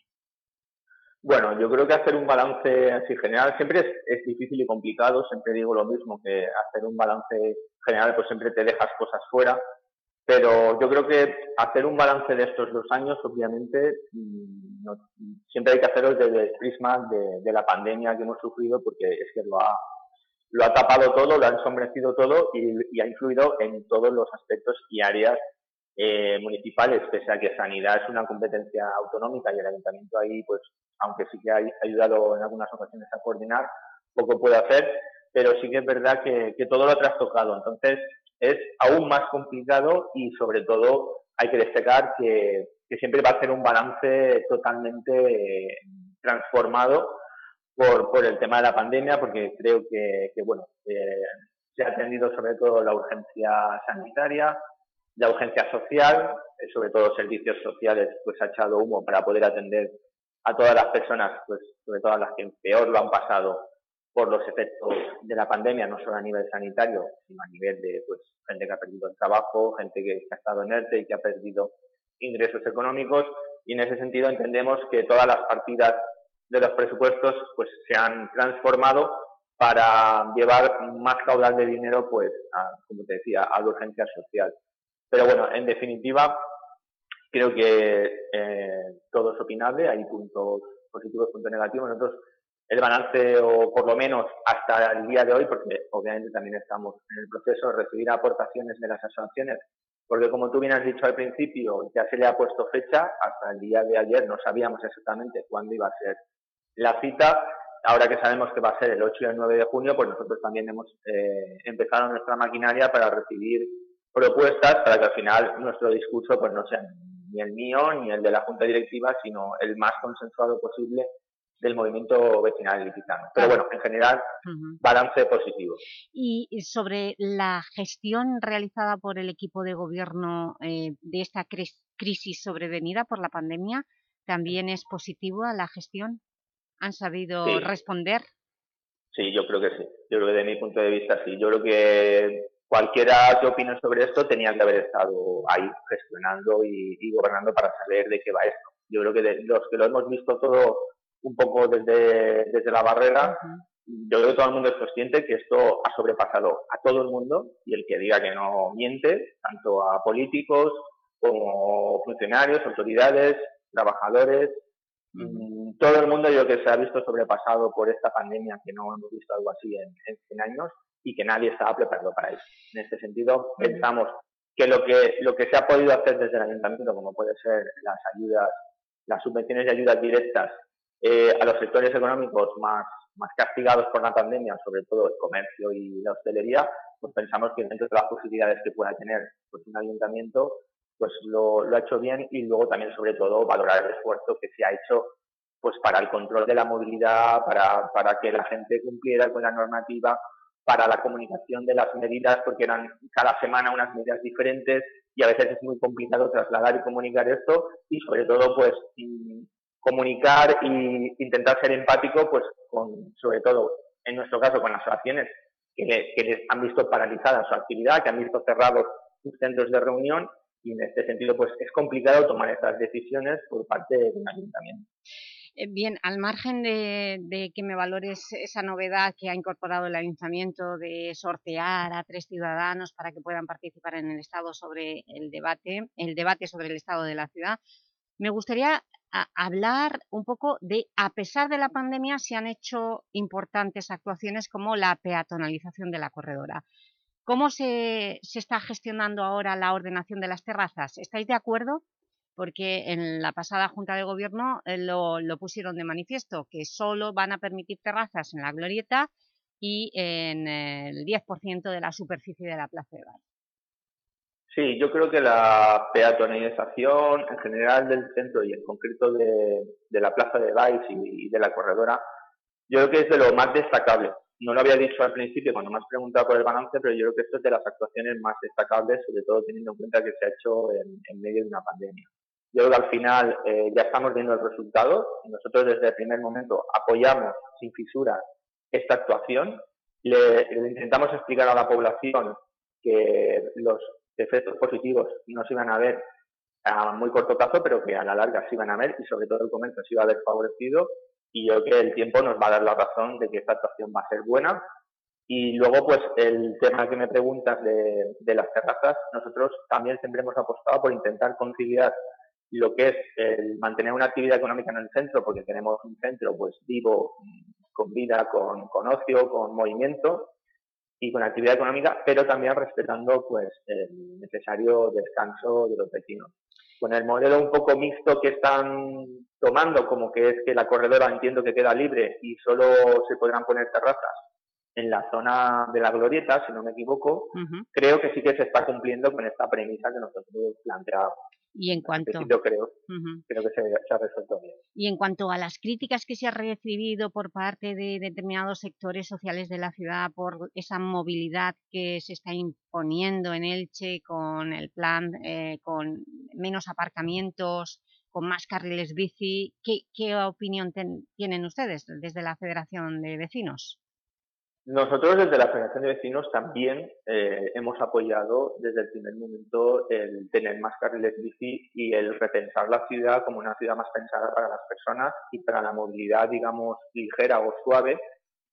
Speaker 19: Bueno, yo creo que hacer un balance así general siempre es, es difícil y complicado. Siempre digo lo mismo, que hacer un balance general pues siempre te dejas cosas fuera. Pero yo creo que hacer un balance de estos dos años, obviamente, mm, no- siempre hay que hacerlo desde el prisma de, de la pandemia que hemos sufrido, porque es que lo ha, lo ha tapado todo, lo ha ensombrecido todo y, y ha influido en todos los aspectos y áreas eh, municipales, pese a que sanidad es una competencia autonómica y el ayuntamiento ahí, pues, aunque sí que ha ayudado en algunas ocasiones a coordinar, poco puede hacer, pero sí que es verdad que, todo lo ha trastocado. Entonces, es aún más complicado y sobre todo hay que destacar que, siempre va a ser un balance totalmente eh, transformado por, por el tema de la pandemia, porque creo que, bueno, eh, se ha atendido sobre todo la urgencia sanitaria, la urgencia social, eh, sobre todo servicios sociales, pues ha echado humo para poder atender a todas las personas, pues sobre todo a las que peor lo han pasado por los efectos de la pandemia, no solo a nivel sanitario, sino a nivel de pues, gente que ha perdido el trabajo, gente que ha estado en ERTE y que ha perdido ingresos económicos. Y en ese sentido entendemos que todas las partidas de los presupuestos pues, se han transformado para llevar más caudal de dinero, pues, como te decía, a la urgencia social. Pero bueno, en definitiva, creo que eh, todo es opinable, hay puntos positivos, puntos negativos. Nosotros el balance, o por lo menos hasta el día de hoy, porque obviamente también estamos en el proceso de recibir aportaciones de las asociaciones, porque como tú bien has dicho al principio, ya se le ha puesto fecha, hasta el día de ayer no sabíamos exactamente cuándo iba a ser la cita. Ahora que sabemos que va a ser el 8 y el 9 de junio, pues nosotros también hemos eh, empezado nuestra maquinaria para recibir propuestas para que al final nuestro discurso pues no sea ni el mío ni el de la Junta Directiva, sino el más consensuado posible del movimiento vecinal ilicitano. Pero bueno, en general, balance positivo.
Speaker 2: Y sobre la gestión realizada por el equipo de gobierno eh, de esta crisis sobrevenida por la pandemia, ¿también es positivo la gestión? ¿Han sabido responder?
Speaker 19: Sí, yo creo que sí. Yo creo que desde mi punto de vista sí. Yo creo que cualquiera que opine sobre esto tenía que haber estado ahí gestionando y, gobernando para saber de qué va esto. Yo creo que los que lo hemos visto todo un poco desde, desde la barrera, yo creo que todo el mundo es consciente que esto ha sobrepasado a todo el mundo y el que diga que no miente, tanto a políticos como funcionarios, autoridades, trabajadores, mm, todo el mundo yo creo que se ha visto sobrepasado por esta pandemia, que no hemos visto algo así en, en 100 años y que nadie estaba preparado para eso. En este sentido, pensamos que lo que lo que se ha podido hacer desde el ayuntamiento, como puede ser las ayudas, las subvenciones y ayudas directas eh, a los sectores económicos más, más castigados por la pandemia, sobre todo el comercio y la hostelería, pues pensamos que dentro de las posibilidades que pueda tener pues, un ayuntamiento, pues lo, lo ha hecho bien y luego también, sobre todo, valorar el esfuerzo que se ha hecho pues para el control de la movilidad, para, para que la gente cumpliera con la normativa, para la comunicación de las medidas, porque eran cada semana unas medidas diferentes y a veces es muy complicado trasladar y comunicar esto y sobre todo pues comunicar e intentar ser empático, pues con, sobre todo en nuestro caso con las asociaciones que, les han visto paralizada su actividad, que han visto cerrados sus centros de reunión y en este sentido pues es complicado tomar estas decisiones por parte de un ayuntamiento.
Speaker 2: Eh, bien, al margen de, que me valores esa novedad que ha incorporado el Ayuntamiento de sortear a tres ciudadanos para que puedan participar en el Estado sobre el debate, el debate sobre el Estado de la ciudad, me gustaría hablar un poco de, a pesar de la pandemia, se han hecho importantes actuaciones como la peatonalización de la corredora. ¿Cómo se, está gestionando ahora la ordenación de las terrazas? ¿Estáis de acuerdo? Porque en la pasada Junta de Gobierno eh, lo, pusieron de manifiesto, que solo van a permitir terrazas en la Glorieta y en el 10% de la superficie de la Plaza de Valle.
Speaker 19: Sí, yo creo que la peatonalización en general del centro y en concreto de, la plaza de Baix y, de la corredora, yo creo que es de lo más destacable. No lo había dicho al principio cuando me has preguntado por el balance, pero yo creo que esto es de las actuaciones más destacables, sobre todo teniendo en cuenta que se ha hecho en, medio de una pandemia. Yo creo que al final eh, ya estamos viendo el resultado. Nosotros desde el primer momento apoyamos sin fisura esta actuación. le intentamos explicar a la población que los efectos positivos no se iban a ver a muy corto plazo, pero que a la larga se iban a ver y sobre todo el comercio se iba a ver favorecido y yo creo que el tiempo nos va a dar la razón de que esta actuación va a ser buena. Y luego, pues, el tema que me preguntas de, de las terrazas, nosotros también siempre hemos apostado por intentar conciliar lo que es el mantener una actividad económica en el centro, porque tenemos un centro pues vivo, con vida, con, con ocio, con movimiento, y con actividad económica, pero también respetando pues el necesario descanso de los vecinos. Con el modelo un poco mixto que están tomando, como que es que la corredora entiendo que queda libre y solo se podrán poner terrazas en la zona de la glorieta, si no me equivoco, creo que sí que se está cumpliendo con esta premisa que nosotros planteábamos.
Speaker 2: Y en cuanto...
Speaker 19: Yo creo, creo que se, ha resuelto bien.
Speaker 2: Y en cuanto a las críticas que se ha recibido por parte de determinados sectores sociales de la ciudad por esa movilidad que se está imponiendo en Elche con el plan, eh, con menos aparcamientos, con más carriles bici, ¿qué, qué opinión tienen ustedes desde la Federación de Vecinos?
Speaker 19: Nosotros desde la Federación de Vecinos también eh, hemos apoyado desde el primer momento el tener más carriles bici y el repensar la ciudad como una ciudad más pensada para las personas y para la movilidad, digamos, ligera o suave,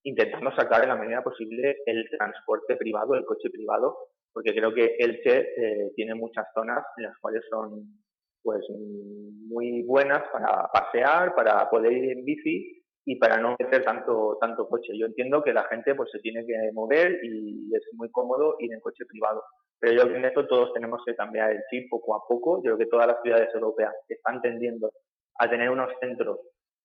Speaker 19: intentando sacar en la medida posible el transporte privado, el coche privado, porque creo que Elche eh, tiene muchas zonas en las cuales son pues muy buenas para pasear, para poder ir en bici y para no meter tanto tanto coche. Yo entiendo que la gente pues se tiene que mover y es muy cómodo ir en coche privado. Pero yo creo que en esto todos tenemos que cambiar el chip poco a poco. Yo creo que todas las ciudades europeas están tendiendo a tener unos centros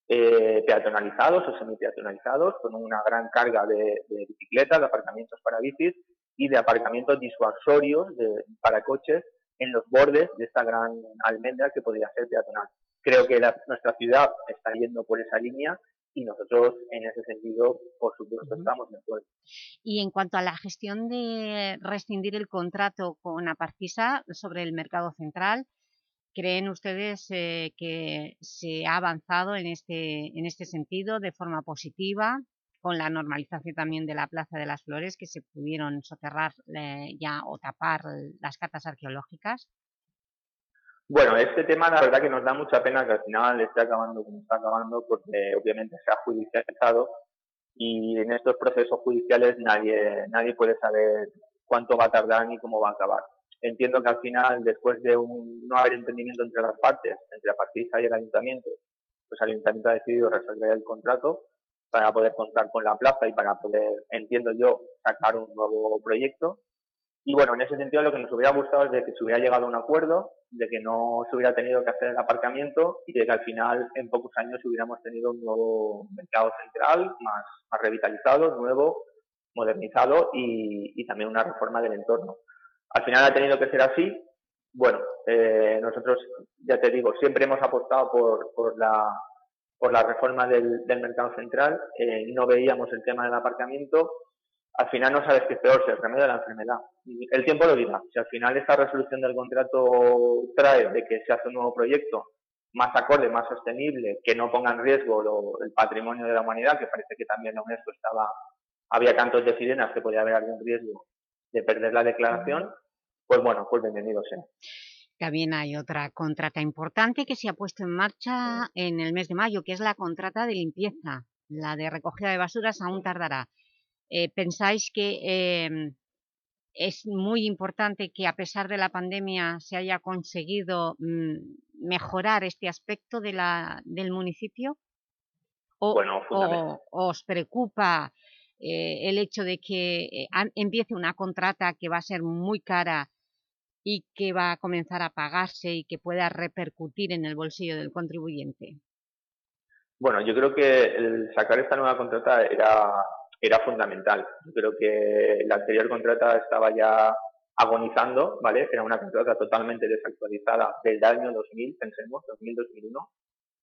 Speaker 19: eh, peatonalizados o semi-peatonalizados con una gran carga de, bicicletas, de aparcamientos para bicis y de aparcamientos disuasorios para coches en los bordes de esta gran almendra que podría ser peatonal. Creo que nuestra ciudad está yendo por esa línea y nosotros en ese sentido, por supuesto, estamos de acuerdo.
Speaker 2: Y en cuanto a la gestión de rescindir el contrato con Aparcisa sobre el mercado central, ¿creen ustedes eh, que se ha avanzado en este, en este sentido de forma positiva? con la normalización también de la Plaza de las Flores, que se pudieron soterrar eh, ya o tapar las cartas arqueológicas?
Speaker 19: Bueno, este tema la verdad que nos da mucha pena que al final esté acabando como está acabando porque obviamente se ha judicializado y en estos procesos judiciales nadie, nadie puede saber cuánto va a tardar ni cómo va a acabar. Entiendo que al final, después de un, no haber entendimiento entre las partes, entre la partida y el ayuntamiento, pues el ayuntamiento ha decidido resolver el contrato para poder contar con la plaza y para poder, entiendo yo, sacar un nuevo proyecto y bueno, en ese sentido lo que nos hubiera gustado es de que se hubiera llegado a un acuerdo, de que no se hubiera tenido que hacer el aparcamiento y de que al final en pocos años hubiéramos tenido un nuevo mercado central más, revitalizado, nuevo, modernizado y, también una reforma del entorno. Al final ha tenido que ser así. Bueno, eh, nosotros, ya te digo, siempre hemos apostado por, por, la, por la reforma del, del mercado central. Eh, no veíamos el tema del aparcamiento al final no sabes qué es peor, si el remedio de la enfermedad. El tiempo lo dirá. Si al final esta resolución del contrato trae de que se hace un nuevo proyecto más acorde, más sostenible, que no ponga en riesgo el patrimonio de la humanidad, que parece que también la UNESCO estaba, había cantos de sirenas que podía haber algún riesgo de perder la declaración, pues bueno, pues bienvenido sea.
Speaker 2: También hay otra contrata importante que se ha puesto en marcha en el mes de mayo, que es la contrata de limpieza. La de recogida de basuras aún tardará. Eh, ¿Pensáis que em, es muy importante que a pesar de la pandemia se haya conseguido mm, mejorar este aspecto de la, del municipio? ¿O, os preocupa eh, el hecho de que eh, empiece una contrata que va a ser muy cara y que va a comenzar a pagarse y que pueda repercutir en el bolsillo del contribuyente?
Speaker 19: Bueno, yo creo que el sacar esta nueva contrata era era fundamental. Yo creo que la anterior contrata estaba ya agonizando, ¿vale? Era una contrata totalmente desactualizada del año 2000, pensemos, 2000-2001.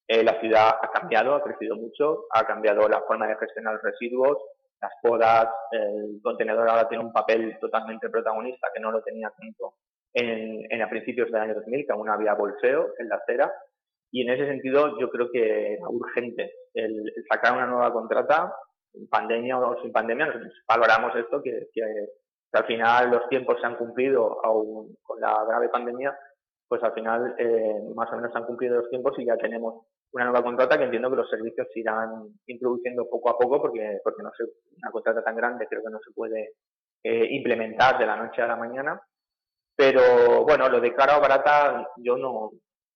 Speaker 19: Eh, la ciudad ha cambiado, ha crecido mucho, ha cambiado la forma de gestionar los residuos, las podas, el contenedor ahora tiene un papel totalmente protagonista que no lo tenía tanto en, en a principios del año 2000, que aún había bolseo en la acera. Y en ese sentido yo creo que era urgente el sacar una nueva contrata pandemia o sin pandemia, valoramos esto, que, al final los tiempos se han cumplido aún con la grave pandemia, pues al final eh, más o menos se han cumplido los tiempos y ya tenemos una nueva contrata que entiendo que los servicios se irán introduciendo poco a poco porque, porque no sé, una contrata tan grande creo que no se puede eh, implementar de la noche a la mañana. Pero bueno, lo de cara o barata yo no,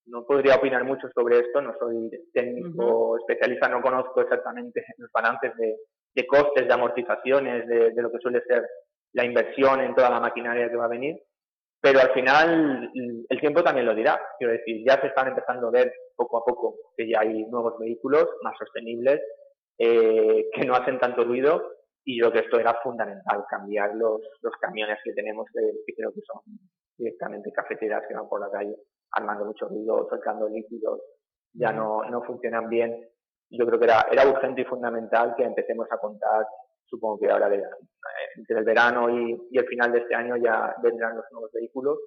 Speaker 19: no podría opinar mucho sobre esto, no soy técnico especialista, no conozco exactamente los balances de, costes, de amortizaciones, de, lo que suele ser la inversión en toda la maquinaria que va a venir, pero al final el tiempo también lo dirá. Quiero decir, ya se están empezando a ver poco a poco que ya hay nuevos vehículos más sostenibles eh, que no hacen tanto ruido y yo creo que esto era fundamental, cambiar los, los camiones que tenemos que, creo que son directamente cafeteras que van por la calle armando mucho ruido, soltando líquidos, ya no, no funcionan bien. Yo creo que era, era urgente y fundamental que empecemos a contar supongo que ahora entre el verano y, el final de este año ya vendrán los nuevos vehículos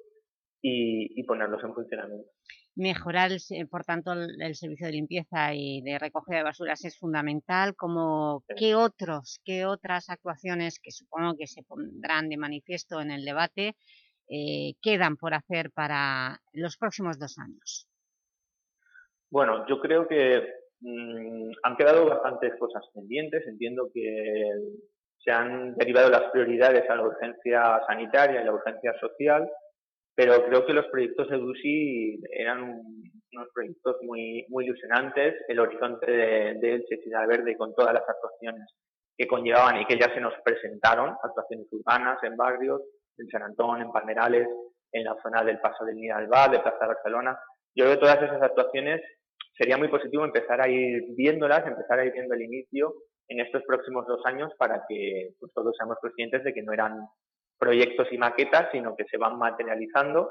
Speaker 19: y, ponerlos en funcionamiento.
Speaker 2: Mejorar, por tanto, el, servicio de limpieza y de recogida de basuras es fundamental. Como, ¿Qué otros, qué otras actuaciones que supongo que se pondrán de manifiesto en el debate eh, quedan por hacer para los próximos dos años?
Speaker 19: Bueno, yo creo que Mm, han quedado bastantes cosas pendientes. Entiendo que se han derivado las prioridades a la urgencia sanitaria y la urgencia social, pero creo que los proyectos de DUSI eran unos proyectos muy, muy ilusionantes. El horizonte de, de Elche Ciudad Verde con todas las actuaciones que conllevaban y que ya se nos presentaron, actuaciones urbanas en barrios, en San Antón, en Palmerales, en la zona del Paso del Nidalba, de Plaza de Barcelona. Yo creo que todas esas actuaciones sería muy positivo empezar a ir viéndolas, empezar a ir viendo el inicio en estos próximos dos años para que pues, todos seamos conscientes de que no eran proyectos y maquetas, sino que se van materializando.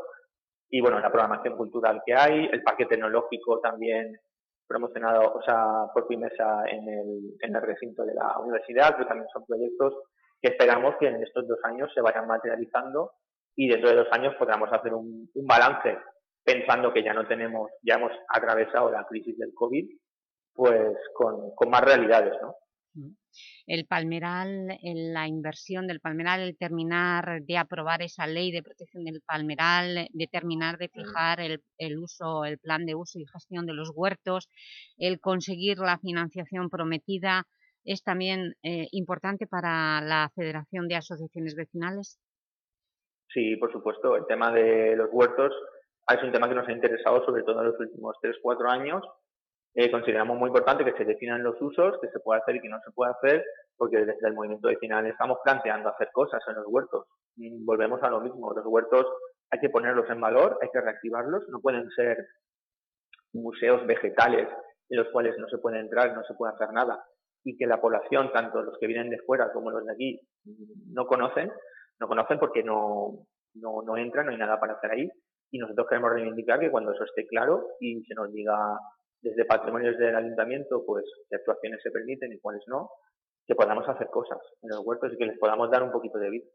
Speaker 19: Y bueno, la programación cultural que hay, el parque tecnológico también promocionado, o sea, por Pimesa en el, en el recinto de la universidad, pero también son proyectos que esperamos que en estos dos años se vayan materializando y dentro de dos años podamos hacer un, un balance pensando que ya no tenemos, ya hemos atravesado la crisis del COVID, pues con, más realidades, ¿no?
Speaker 2: Mm. El palmeral, la inversión del palmeral, el terminar de aprobar esa ley de protección del palmeral, de terminar de fijar el, el, uso, el plan de uso y gestión de los huertos, el conseguir la financiación prometida, ¿es también eh, importante para la Federación de Asociaciones Vecinales?
Speaker 19: Sí, por supuesto. El tema de los huertos es un tema que nos ha interesado sobre todo en los últimos 3-4 años. Eh, consideramos muy importante que se definan los usos, que se puede hacer y que no se puede hacer, porque desde el movimiento vecinal estamos planteando hacer cosas en los huertos. Mm, volvemos a lo mismo, los huertos hay que ponerlos en valor, hay que reactivarlos, no pueden ser museos vegetales en los cuales no se puede entrar, no se puede hacer nada, y que la población, tanto los que vienen de fuera como los de aquí, no conocen, no conocen porque no, no, no entran, no hay nada para hacer ahí, y nosotros queremos reivindicar que cuando eso esté claro y se nos diga desde patrimonios del ayuntamiento pues qué actuaciones se permiten y cuáles no, que podamos hacer cosas en los huertos y que les podamos dar un poquito de vida.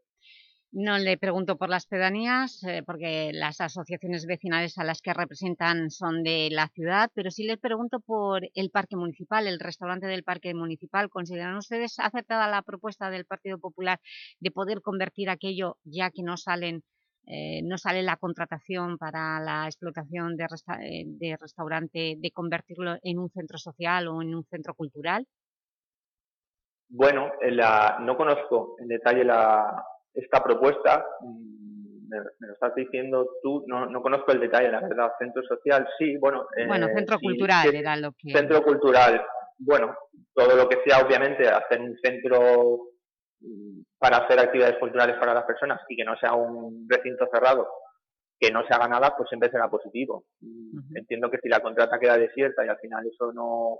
Speaker 2: No le pregunto por las pedanías, eh, porque las asociaciones vecinales a las que representan son de la ciudad, pero sí les pregunto por el parque municipal, el restaurante del parque municipal. ¿Consideran ustedes aceptada la propuesta del Partido Popular de poder convertir aquello, ya que no salen eh, no sale la contratación para la explotación de, eh, de, restaurante, de convertirlo en un centro social o en un centro cultural?
Speaker 19: Bueno, la, no conozco en detalle la, esta propuesta, mm, me, lo estás diciendo tú, no, no, conozco el detalle, la verdad. Centro social, sí, bueno.
Speaker 2: Bueno, eh, centro cultural era lo que...
Speaker 19: Centro cultural, bueno, todo lo que sea, obviamente, hacer un centro para hacer actividades culturales para las personas y que no sea un recinto cerrado, que no se haga nada, pues siempre será positivo. Entiendo que si la contrata queda desierta y al final eso no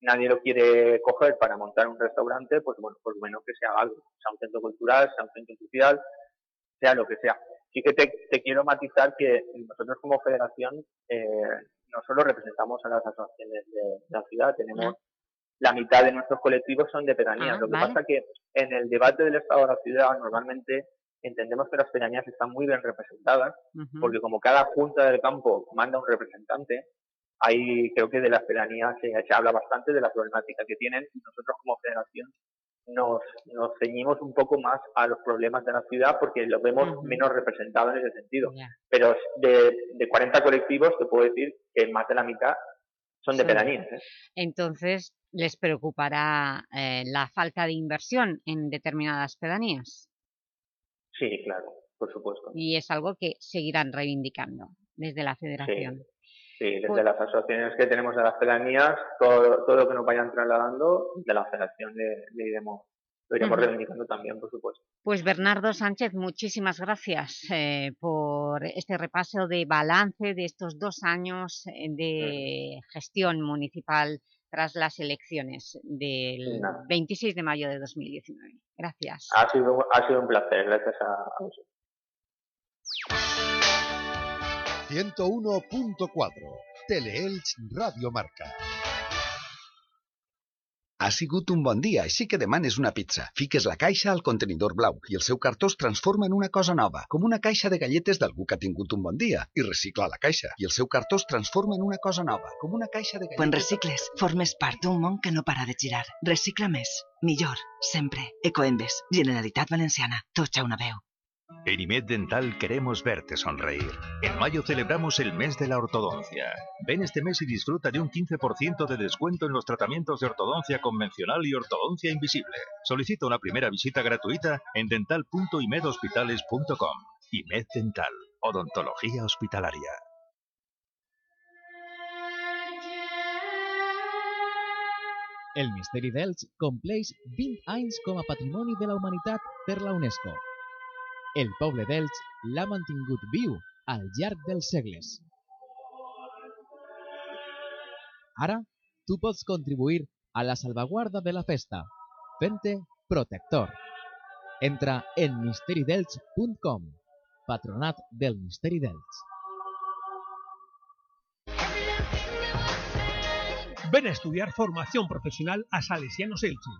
Speaker 19: nadie lo quiere coger para montar un restaurante, pues bueno, pues bueno que se haga algo, sea un centro cultural, sea un centro social, sea lo que sea. Sí que te, quiero matizar que nosotros como federación eh, no solo representamos a las asociaciones de, la ciudad, tenemos la mitad de nuestros colectivos son de pedanías. Ah, Lo que pasa que en el debate del Estado de la ciudad normalmente entendemos que las pedanías están muy bien representadas, porque como cada junta del campo manda un representante, ahí creo que de las pedanías se, habla bastante de la problemática que tienen y nosotros como federación nos, nos ceñimos un poco más a los problemas de la ciudad porque los vemos menos representados en ese sentido. Pero de, de 40 colectivos te puedo decir que más de la mitad son de pedanías. ¿eh?
Speaker 2: Entonces, ¿les preocupará eh, la falta de inversión en determinadas pedanías?
Speaker 19: Sí, claro, por supuesto.
Speaker 2: Y es algo que seguirán reivindicando desde la federación.
Speaker 19: Sí, desde pues las asociaciones que tenemos de las pedanías, todo, todo lo que nos vayan trasladando, de la federación le, iremos lo iremos reivindicando también, por supuesto.
Speaker 2: Pues Bernardo Sánchez, muchísimas gracias eh, por este repaso de balance de estos dos años eh, de gestión municipal tras las elecciones del
Speaker 19: Nada.
Speaker 2: 26 de mayo de 2019. Gracias.
Speaker 19: Ha sido, ha sido un placer, gracias a, a vosotros.
Speaker 6: 101.4 Teleelch Radio Marca.
Speaker 20: Ha sigut un bon dia, així que demanes una pizza. Fiques la caixa al contenidor blau i el seu cartó es transforma en una cosa nova, com una caixa de galletes d'algú que ha tingut un bon dia. I recicla la caixa. I el seu cartó es transforma en una cosa nova, com una caixa de galletes...
Speaker 21: Quan recicles, formes part d'un món que no para de girar. Recicla més. Millor. Sempre. Ecoembes. Generalitat Valenciana. Tots a una veu.
Speaker 22: En IMED Dental queremos verte sonreír. En mayo celebramos el mes de la ortodoncia. Ven este mes y disfruta de un 15% de descuento en los tratamientos de ortodoncia convencional y ortodoncia invisible. Solicita una primera visita gratuita en dental.imedhospitales.com. IMED Dental. Odontología hospitalaria.
Speaker 1: El Misteri d'Elx compleix 20 anys com a de la Humanitat per la UNESCO. El poble d'Elx l'ha mantingut viu al llarg dels segles. Ara, tu pots contribuir a la salvaguarda de la festa, fent-te protector. Entra en misteridelx.com, patronat del Misteri d'Elx.
Speaker 7: Ven a estudiar formación profesional a Salesianos Elche.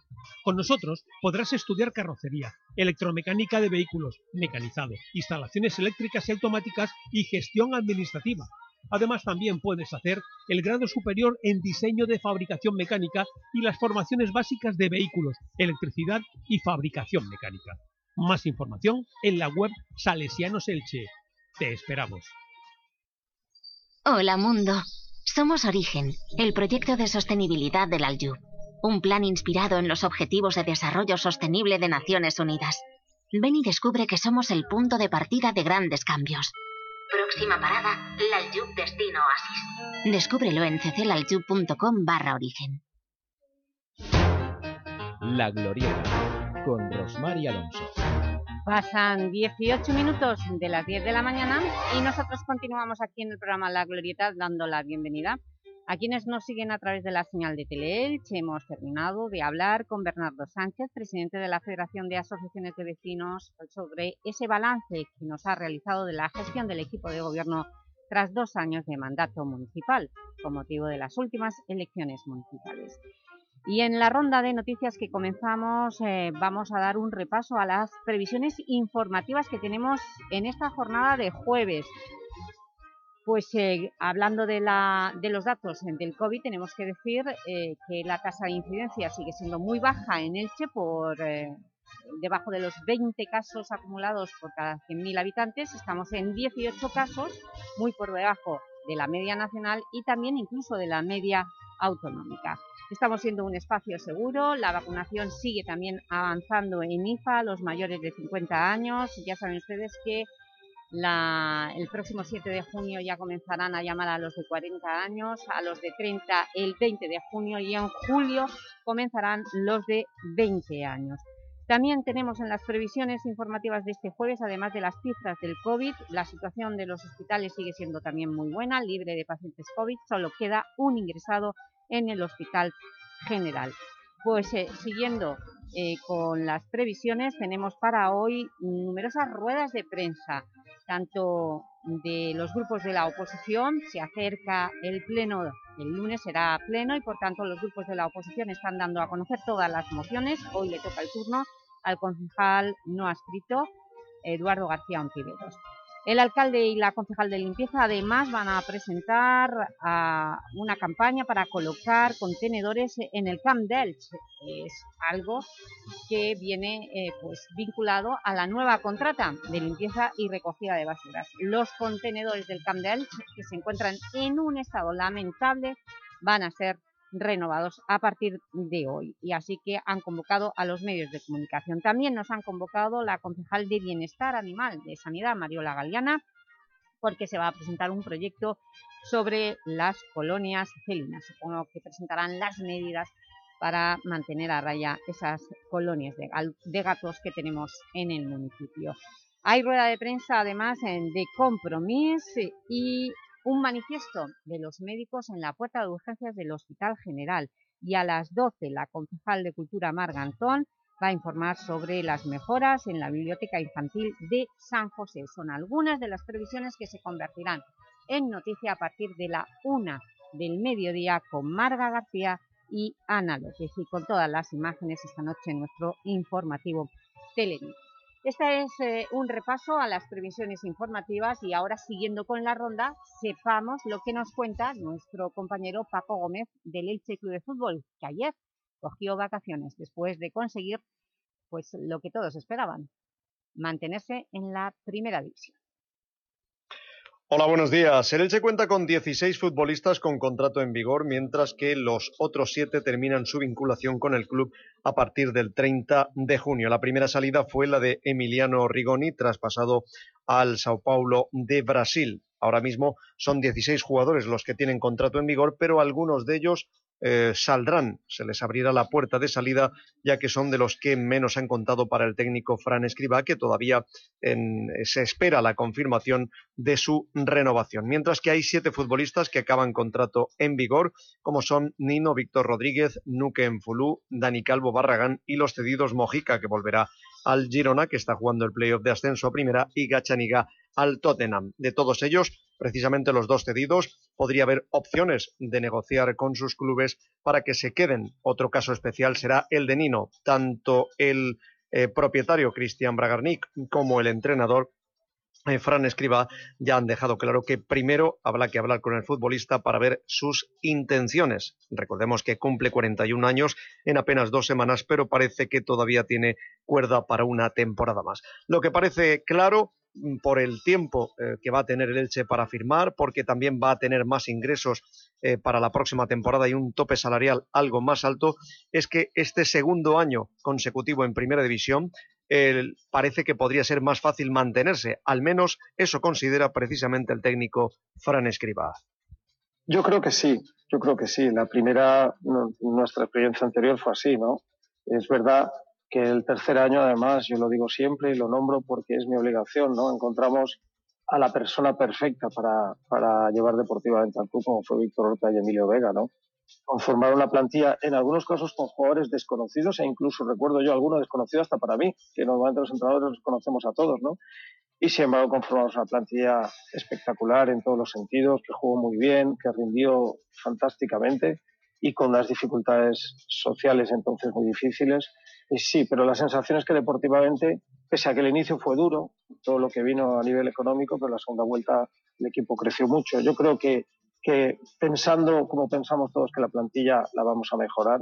Speaker 7: Con nosotros podrás estudiar carrocería, electromecánica de vehículos, mecanizado, instalaciones eléctricas y automáticas y gestión administrativa. Además también puedes hacer el grado superior en diseño de fabricación mecánica y las formaciones básicas de vehículos, electricidad y fabricación mecánica. Más información en la web Salesianos Elche. Te esperamos.
Speaker 10: Hola mundo. Somos Origen, el proyecto de sostenibilidad del Aljub. Un plan inspirado en los Objetivos de Desarrollo Sostenible de Naciones Unidas. Ven y descubre que somos el punto de partida de grandes cambios. Próxima parada, L'Aljub Destino Oasis. Descúbrelo en cclaljub.com barra origen.
Speaker 1: La Glorieta, con Rosmar y Alonso.
Speaker 2: Pasan 18 minutos de las 10 de la mañana y nosotros continuamos aquí en el programa La Glorieta dando la bienvenida a quienes nos siguen a través de la señal de Teleelch. Hemos terminado de hablar con Bernardo Sánchez, presidente de la Federación de Asociaciones de Vecinos, sobre ese balance que nos ha realizado de la gestión del equipo de gobierno tras dos años de mandato municipal, con motivo de las últimas elecciones municipales. Y en la ronda de noticias que comenzamos eh, vamos a dar un repaso a las previsiones informativas que tenemos en esta jornada de jueves. Pues eh, hablando de, la, de los datos del COVID, tenemos que decir eh, que la tasa de incidencia sigue siendo muy baja en Elche, por eh, debajo de los 20 casos acumulados por cada 100.000 habitantes. Estamos en 18 casos, muy por debajo de la media nacional y también incluso de la media autonómica. Estamos siendo un espacio seguro, la vacunación sigue también avanzando en IFA, los mayores de 50 años. Ya saben ustedes que la, el próximo 7 de junio ya comenzarán a llamar a los de 40 años, a los de 30 el 20 de junio y en julio comenzarán los de 20 años. También tenemos en las previsiones informativas de este jueves, además de las cifras del COVID, la situación de los hospitales sigue siendo también muy buena, libre de pacientes COVID, solo queda un ingresado en el Hospital General. Pues eh, siguiendo eh, con las previsiones, tenemos para hoy numerosas ruedas de prensa, tanto de los grupos de la oposición, se acerca el pleno, el lunes será pleno y por tanto los grupos de la oposición están dando a conocer todas las mociones, hoy le toca el turno al concejal no adscrito, Eduardo García Ontiveros. El alcalde y la concejal de limpieza además van a presentar a una campaña para colocar contenedores en el Camp Delch. Es algo que viene eh, pues, vinculado a la nueva contrata de limpieza y recogida de basuras. Los contenedores del Camp Delch, que se encuentran en un estado lamentable, van a ser renovados a partir de hoy y así que han convocado a los medios de comunicación. También nos han convocado la concejal de Bienestar Animal de Sanidad, Mariola Galeana, porque se va a presentar un proyecto sobre las colonias felinas. Supongo que presentarán las medidas para mantener a raya esas colonias de, gatos que tenemos en el municipio. Hay rueda de prensa además de compromiso y un manifiesto de los médicos en la puerta de urgencias del Hospital General y a las 12 la concejal de Cultura Margantón va a informar sobre las mejoras en la Biblioteca Infantil de San José. Son algunas de las previsiones que se convertirán en noticia a partir de la una del mediodía con Marga García y Ana López y con todas las imágenes esta noche en nuestro informativo Televid. Este es eh, un repaso a las previsiones informativas y ahora siguiendo con la ronda sepamos lo que nos cuenta nuestro compañero Paco Gómez del Elche Club de Fútbol que ayer cogió vacaciones después de conseguir pues lo que todos esperaban, mantenerse en la primera división.
Speaker 13: Hola, buenos días. El Elche cuenta con 16 futbolistas con contrato en vigor, mientras que los otros 7 terminan su vinculación con el club a partir del 30 de junio. La primera salida fue la de Emiliano Rigoni, traspasado al Sao Paulo de Brasil. Ahora mismo son 16 jugadores los que tienen contrato en vigor, pero algunos de ellos eh, saldrán, se les abrirá la puerta de salida, ya que son de los que menos han contado para el técnico Fran Escriba, que todavía se espera la confirmación de su renovación. Mientras que hay siete futbolistas que acaban contrato en vigor, como son Nino Víctor Rodríguez, Nuque Enfulú, Dani Calvo Barragán y los cedidos Mojica, que volverá al Girona, que está jugando el playoff de ascenso a primera, y Gachaniga al Tottenham. De todos ellos, precisamente los dos cedidos, podría haber opciones de negociar con sus clubes para que se queden. Otro caso especial será el de Nino. Tanto el eh, propietario Cristian Bragarnik como el entrenador eh, Fran Escriba ya han dejado claro que primero habrá que hablar con el futbolista para ver sus intenciones. Recordemos que cumple 41 años en apenas dos semanas, pero parece que todavía tiene cuerda para una temporada más. Lo que parece claro Mm, por el tiempo eh, que va a tener el Elche para firmar, porque también va a tener más ingresos eh, para la próxima temporada y un tope salarial algo más alto, es que este segundo año consecutivo en Primera División parece que podría ser más fácil mantenerse. Al menos eso considera precisamente el técnico Fran Escriba.
Speaker 23: Yo creo que sí, yo creo que sí. La primera, nuestra experiencia anterior fue así, ¿no? Es verdad que el tercer año, además, yo lo digo siempre y lo nombro porque es mi obligación, ¿no? Encontramos a la persona perfecta para, para llevar deportivamente al club, como fue Víctor Horta y Emilio Vega, ¿no? Conformar una plantilla, en algunos casos con jugadores desconocidos, e incluso recuerdo yo alguno desconocido hasta para mí, que normalmente los entrenadores los conocemos a todos, ¿no? Y sin embargo conformamos una plantilla espectacular en todos los sentidos, que jugó muy bien, que rindió fantásticamente y con las dificultades sociales entonces muy difíciles sí, pero la sensación es que deportivamente, pese a que el inicio fue duro, todo lo que vino a nivel económico, pero la segunda vuelta el equipo creció mucho. Yo creo que, que pensando como pensamos todos que la plantilla la vamos a mejorar,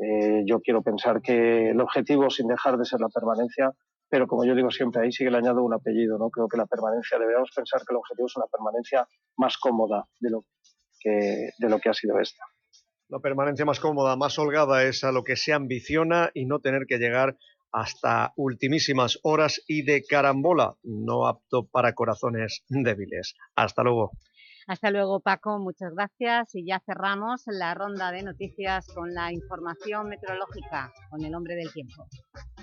Speaker 23: eh, yo quiero pensar que el objetivo, sin dejar de ser la permanencia, pero como yo digo siempre, ahí sí que le añado un apellido, ¿no? Creo que la permanencia, debemos pensar que el objetivo es una permanencia más cómoda de lo que, de lo que ha sido esta.
Speaker 13: La permanencia más cómoda, más holgada es a lo que se ambiciona y no tener que llegar hasta ultimísimas horas y de carambola, no apto para corazones débiles. Hasta luego.
Speaker 2: Hasta luego, Paco. Muchas gracias. Y ya cerramos la ronda de noticias con la información meteorológica, con el hombre del tiempo.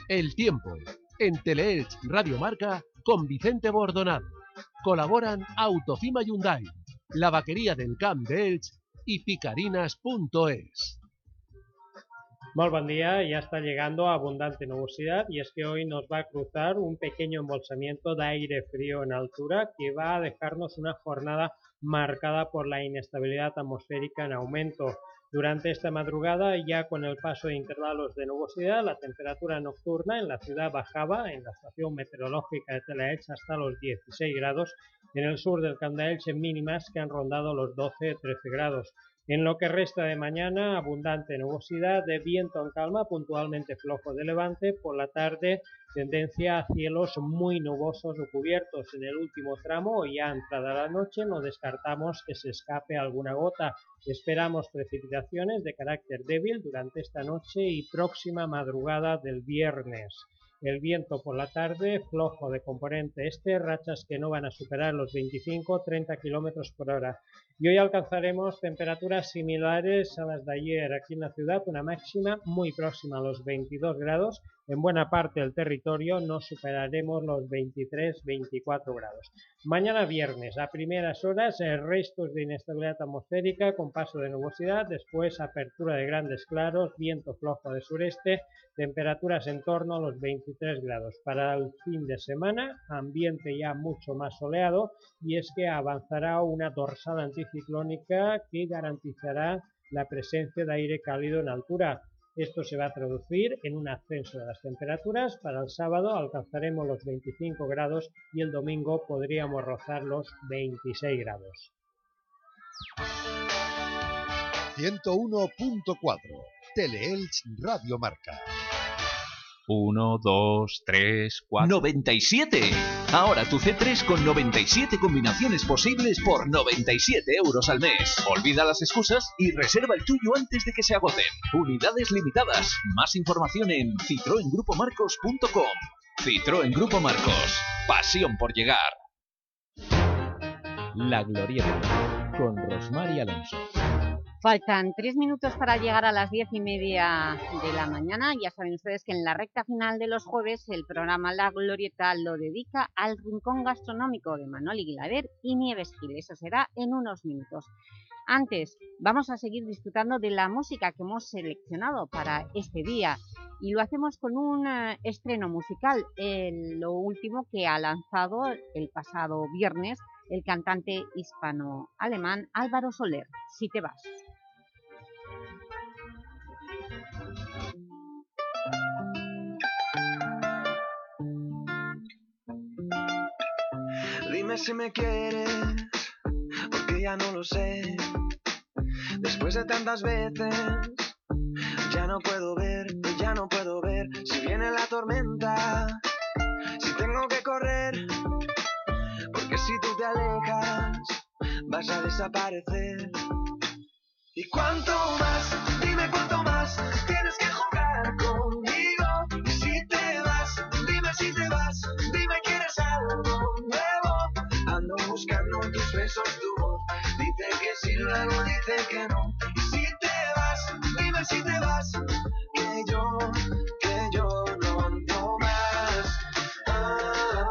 Speaker 24: El tiempo, en Teleelch Radio Marca, con Vicente Bordonado. Colaboran Autofima Hyundai, la vaquería del Camp de Elch y picarinas.es.
Speaker 25: Muy buen día, ya está llegando abundante nubosidad y es que hoy nos va a cruzar un pequeño embolsamiento de aire frío en altura que va a dejarnos una jornada marcada por la inestabilidad atmosférica en aumento. Durante esta madrugada, ya con el paso de intervalos de nubosidad, la temperatura nocturna en la ciudad bajaba en la estación meteorológica de Telaelch hasta los 16 grados, en el sur del en mínimas que han rondado los 12-13 grados. En lo que resta de mañana, abundante nubosidad, de viento en calma, puntualmente flojo de levante. Por la tarde, tendencia a cielos muy nubosos o cubiertos. En el último tramo, ya entrada la noche, no descartamos que se escape alguna gota. Esperamos precipitaciones de carácter débil durante esta noche y próxima madrugada del viernes. El viento por la tarde, flojo de componente este, rachas que no van a superar los 25-30 km por hora. Y hoy alcanzaremos temperaturas similares a las de ayer aquí en la ciudad, una máxima muy próxima a los 22 grados, en buena parte del territorio no superaremos los 23-24 grados. Mañana viernes, a primeras horas, eh, restos de inestabilidad atmosférica con paso de nubosidad, después apertura de grandes claros, viento flojo de sureste, temperaturas en torno a los 23 grados. Para el fin de semana, ambiente ya mucho más soleado y es que avanzará una dorsal anticiclónica que garantizará la presencia de aire cálido en altura. Esto se va a traducir en un ascenso de las temperaturas. Para el sábado alcanzaremos los 25 grados y el domingo podríamos rozar los 26 grados.
Speaker 6: 101.4 Teleelch Radio Marca.
Speaker 26: 1, 2, 3, 4... ¡97! Ahora tu C3 con 97 combinaciones posibles por 97 euros al mes. Olvida las excusas y reserva el tuyo antes de que se agoten. Unidades limitadas. Más información en citroengrupomarcos.com. Citroen Grupo Marcos. Pasión por llegar.
Speaker 1: La Glorieta con Rosmar y Alonso.
Speaker 2: Faltan tres minutos para llegar a las diez y media de la mañana. Ya saben ustedes que en la recta final de los jueves el programa La Glorieta lo dedica al rincón gastronómico de Manuel Aguilader y Nieves Gil. Eso será en unos minutos. Antes, vamos a seguir disfrutando de la música que hemos seleccionado para este día y lo hacemos con un eh, estreno musical, lo último que ha lanzado el pasado viernes el cantante hispano-alemán Álvaro Soler, Si te vas.
Speaker 27: Dime si me quieres, porque ya no lo sé. Después de tantas veces, ya no puedo ver, ya no puedo ver si viene la tormenta, si tengo que correr, porque si tú te alejas, vas a desaparecer. ¿Y cuánto más? Dime cuánto más tienes Sí, luego dice que no. Y si te vas, dime si te vas, que yo, que yo no aguanto más. Ah,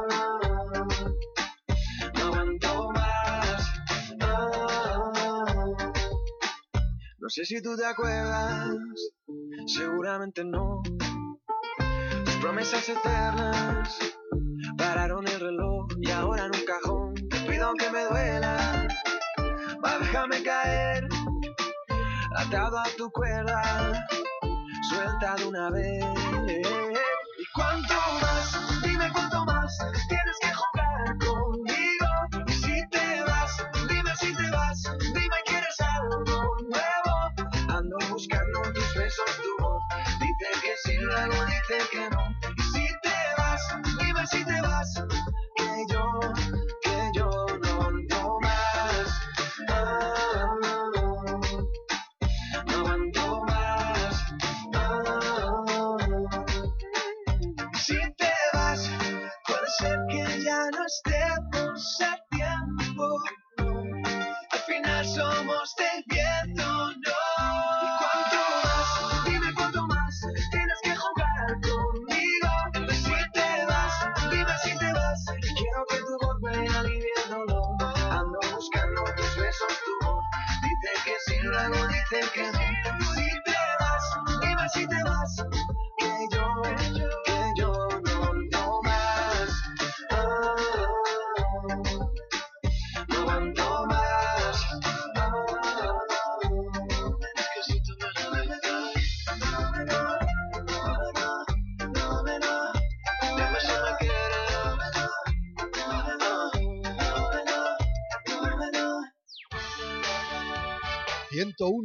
Speaker 27: no aguanto más. Ah, no sé si tú te acuerdas, seguramente no. Tus promesas eternas pararon el reloj y ahora en un cajón te pido que me duela. Déjame caer, atado a tu cuerda, suelta de una vez. ¿Y cuánto más? Dime cuánto más tienes que jugar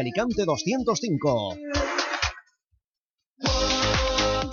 Speaker 13: Alicante 205.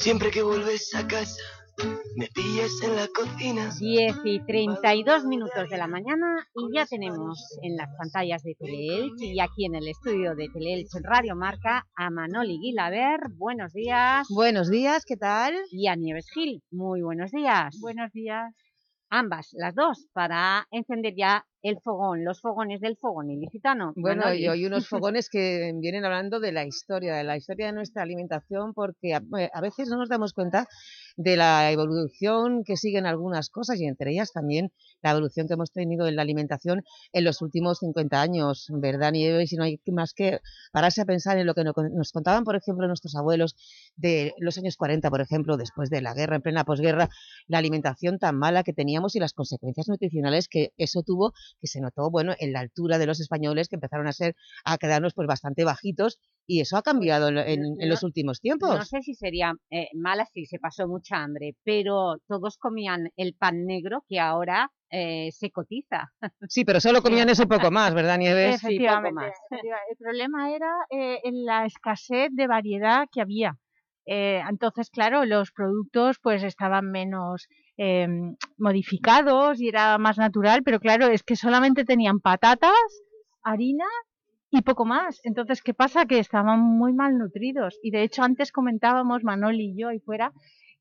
Speaker 27: Siempre que vuelves a casa, me pillas en la cocina.
Speaker 2: 10 y 32 minutos de la mañana y ya tenemos en las pantallas de Teleelch y aquí en el estudio de Teleelch Radio Marca a Manoli Guilaber. Buenos días.
Speaker 28: Buenos días, ¿qué tal?
Speaker 2: Y a Nieves Gil. Muy buenos días.
Speaker 28: Buenos días.
Speaker 2: Ambas, las dos, para encender ya el fogón, los fogones del fogón ilicitano.
Speaker 28: Bueno,
Speaker 2: Manoli.
Speaker 28: y hoy unos fogones que vienen hablando de la historia, de la historia de nuestra alimentación, porque a, eh, a veces no nos damos cuenta de la evolución que siguen algunas cosas y entre ellas también la evolución que hemos tenido en la alimentación en los últimos 50 años, ¿verdad? Y no hay más que pararse a pensar en lo que no- nos contaban, por ejemplo, nuestros abuelos de los años 40, por ejemplo, después de la guerra, en plena posguerra, la alimentación tan mala que teníamos y las consecuencias nutricionales que eso tuvo, que se notó, bueno, en la altura de los españoles, que empezaron a ser, a quedarnos pues bastante bajitos, y eso ha cambiado en, en- en los últimos tiempos.
Speaker 2: No sé si sería eh, mala si se pasó mucha hambre, pero todos comían el pan negro que ahora eh, se cotiza.
Speaker 28: Sí, pero solo comían eso poco más, ¿verdad, Nieves?
Speaker 2: Sí, poco más.
Speaker 29: El problema era eh, en la escasez de variedad que había. Eh, entonces, claro, los productos pues estaban menos em, modificados y era más natural, pero claro, es que solamente tenían patatas, harina y poco más. Entonces, ¿qué pasa? Que estaban muy mal nutridos. Y de hecho, antes comentábamos, Manoli y yo ahí fuera,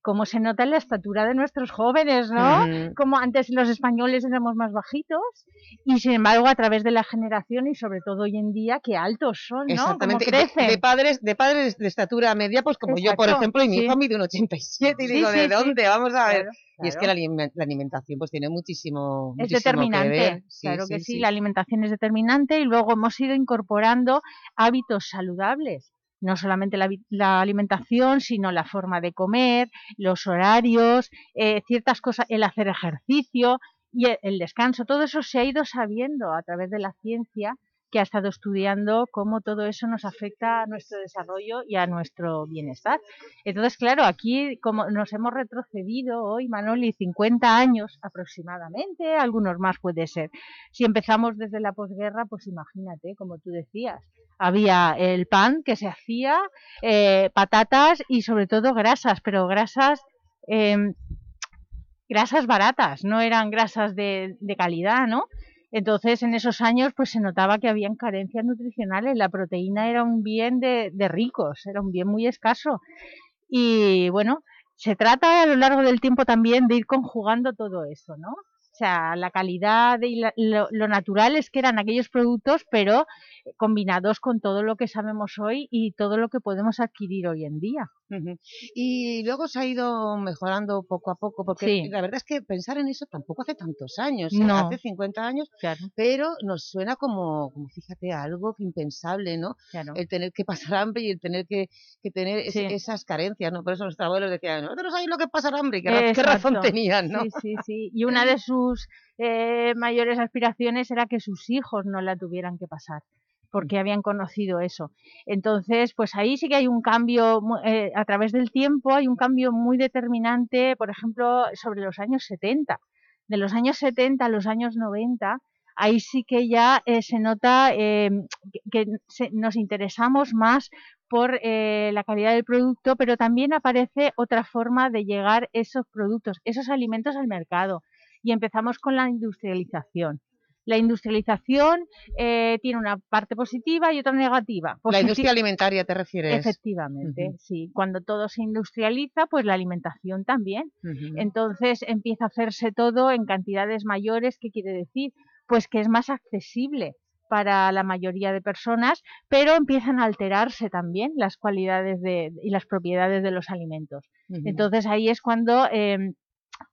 Speaker 29: cómo se nota en la estatura de nuestros jóvenes, ¿no? Como antes los españoles éramos más bajitos y sin embargo a través de la generación y sobre todo hoy en día, qué altos son, ¿no? Cómo
Speaker 28: Exactamente, de,
Speaker 29: crecen.
Speaker 28: de padres de padres de estatura media, pues como yo, por ejemplo, y mi
Speaker 29: sí.
Speaker 28: hijo mide un 87, y
Speaker 29: Sí,
Speaker 28: digo,
Speaker 29: sí,
Speaker 28: ¿de dónde? Vamos a ver.
Speaker 29: Claro,
Speaker 28: Y es que la, alime- la alimentación pues tiene muchísimo,
Speaker 29: Es
Speaker 28: muchísimo que
Speaker 29: determinante,
Speaker 28: ver. Sí,
Speaker 29: claro que
Speaker 28: sí.
Speaker 29: la alimentación es determinante y luego hemos ido incorporando hábitos saludables, no solamente la, la alimentación, sino la forma de comer, los horarios, eh, ciertas cosas, el hacer ejercicio y e- el descanso, todo eso se ha ido sabiendo a través de la ciencia que ha estado estudiando cómo todo eso nos afecta a nuestro desarrollo y a nuestro bienestar. Entonces, claro, aquí como nos hemos retrocedido hoy, Manoli, 50 años aproximadamente, algunos más puede ser. Si empezamos desde la posguerra, pues imagínate, como tú decías, había el pan que se hacía, eh, patatas y sobre todo grasas, pero grasas... em, grasas baratas, no eran grasas de, de calidad, ¿no? Entonces, en esos años, pues se notaba que habían carencias nutricionales. La proteína era un bien de, de ricos, era un bien muy escaso. Y bueno, se trata a lo largo del tiempo también de ir conjugando todo eso, ¿no? O sea, la calidad y lo, lo, naturales que eran aquellos productos, pero combinados con todo lo que sabemos hoy y todo lo que podemos adquirir hoy en día.
Speaker 28: Y luego se ha ido mejorando poco a poco, porque la verdad es que pensar en eso tampoco hace tantos años, ¿eh? hace 50 años, pero nos suena como, como, fíjate, algo impensable, ¿no? El tener que pasar hambre y el tener que, que tener esas carencias, ¿no? Por eso nuestros abuelos decían, nosotros sabéis lo que es pasar hambre, qué, qué razón tenían, ¿no?
Speaker 29: Sí, sí, sí. Y una de sus eh, mayores aspiraciones era que sus hijos no la tuvieran que pasar porque habían conocido eso. Entonces, pues ahí sí que hay un cambio, eh, a través del tiempo hay un cambio muy determinante, por ejemplo, sobre los años 70. De los años 70 a los años 90, ahí sí que ya eh, se nota eh, que, nos interesamos más por la calidad del producto, pero también aparece otra forma de llegar esos productos, esos alimentos al mercado. Y empezamos con la industrialización. La industrialización eh, tiene una parte positiva y otra negativa.
Speaker 28: la industria alimentaria te refieres.
Speaker 29: Efectivamente, sí. Cuando todo se industrializa, pues la alimentación también. Entonces empieza a hacerse todo en cantidades mayores, ¿qué quiere decir? Pues que es más accesible para la mayoría de personas, pero empiezan a alterarse también las cualidades de, y las propiedades de los alimentos. Entonces ahí es cuando em,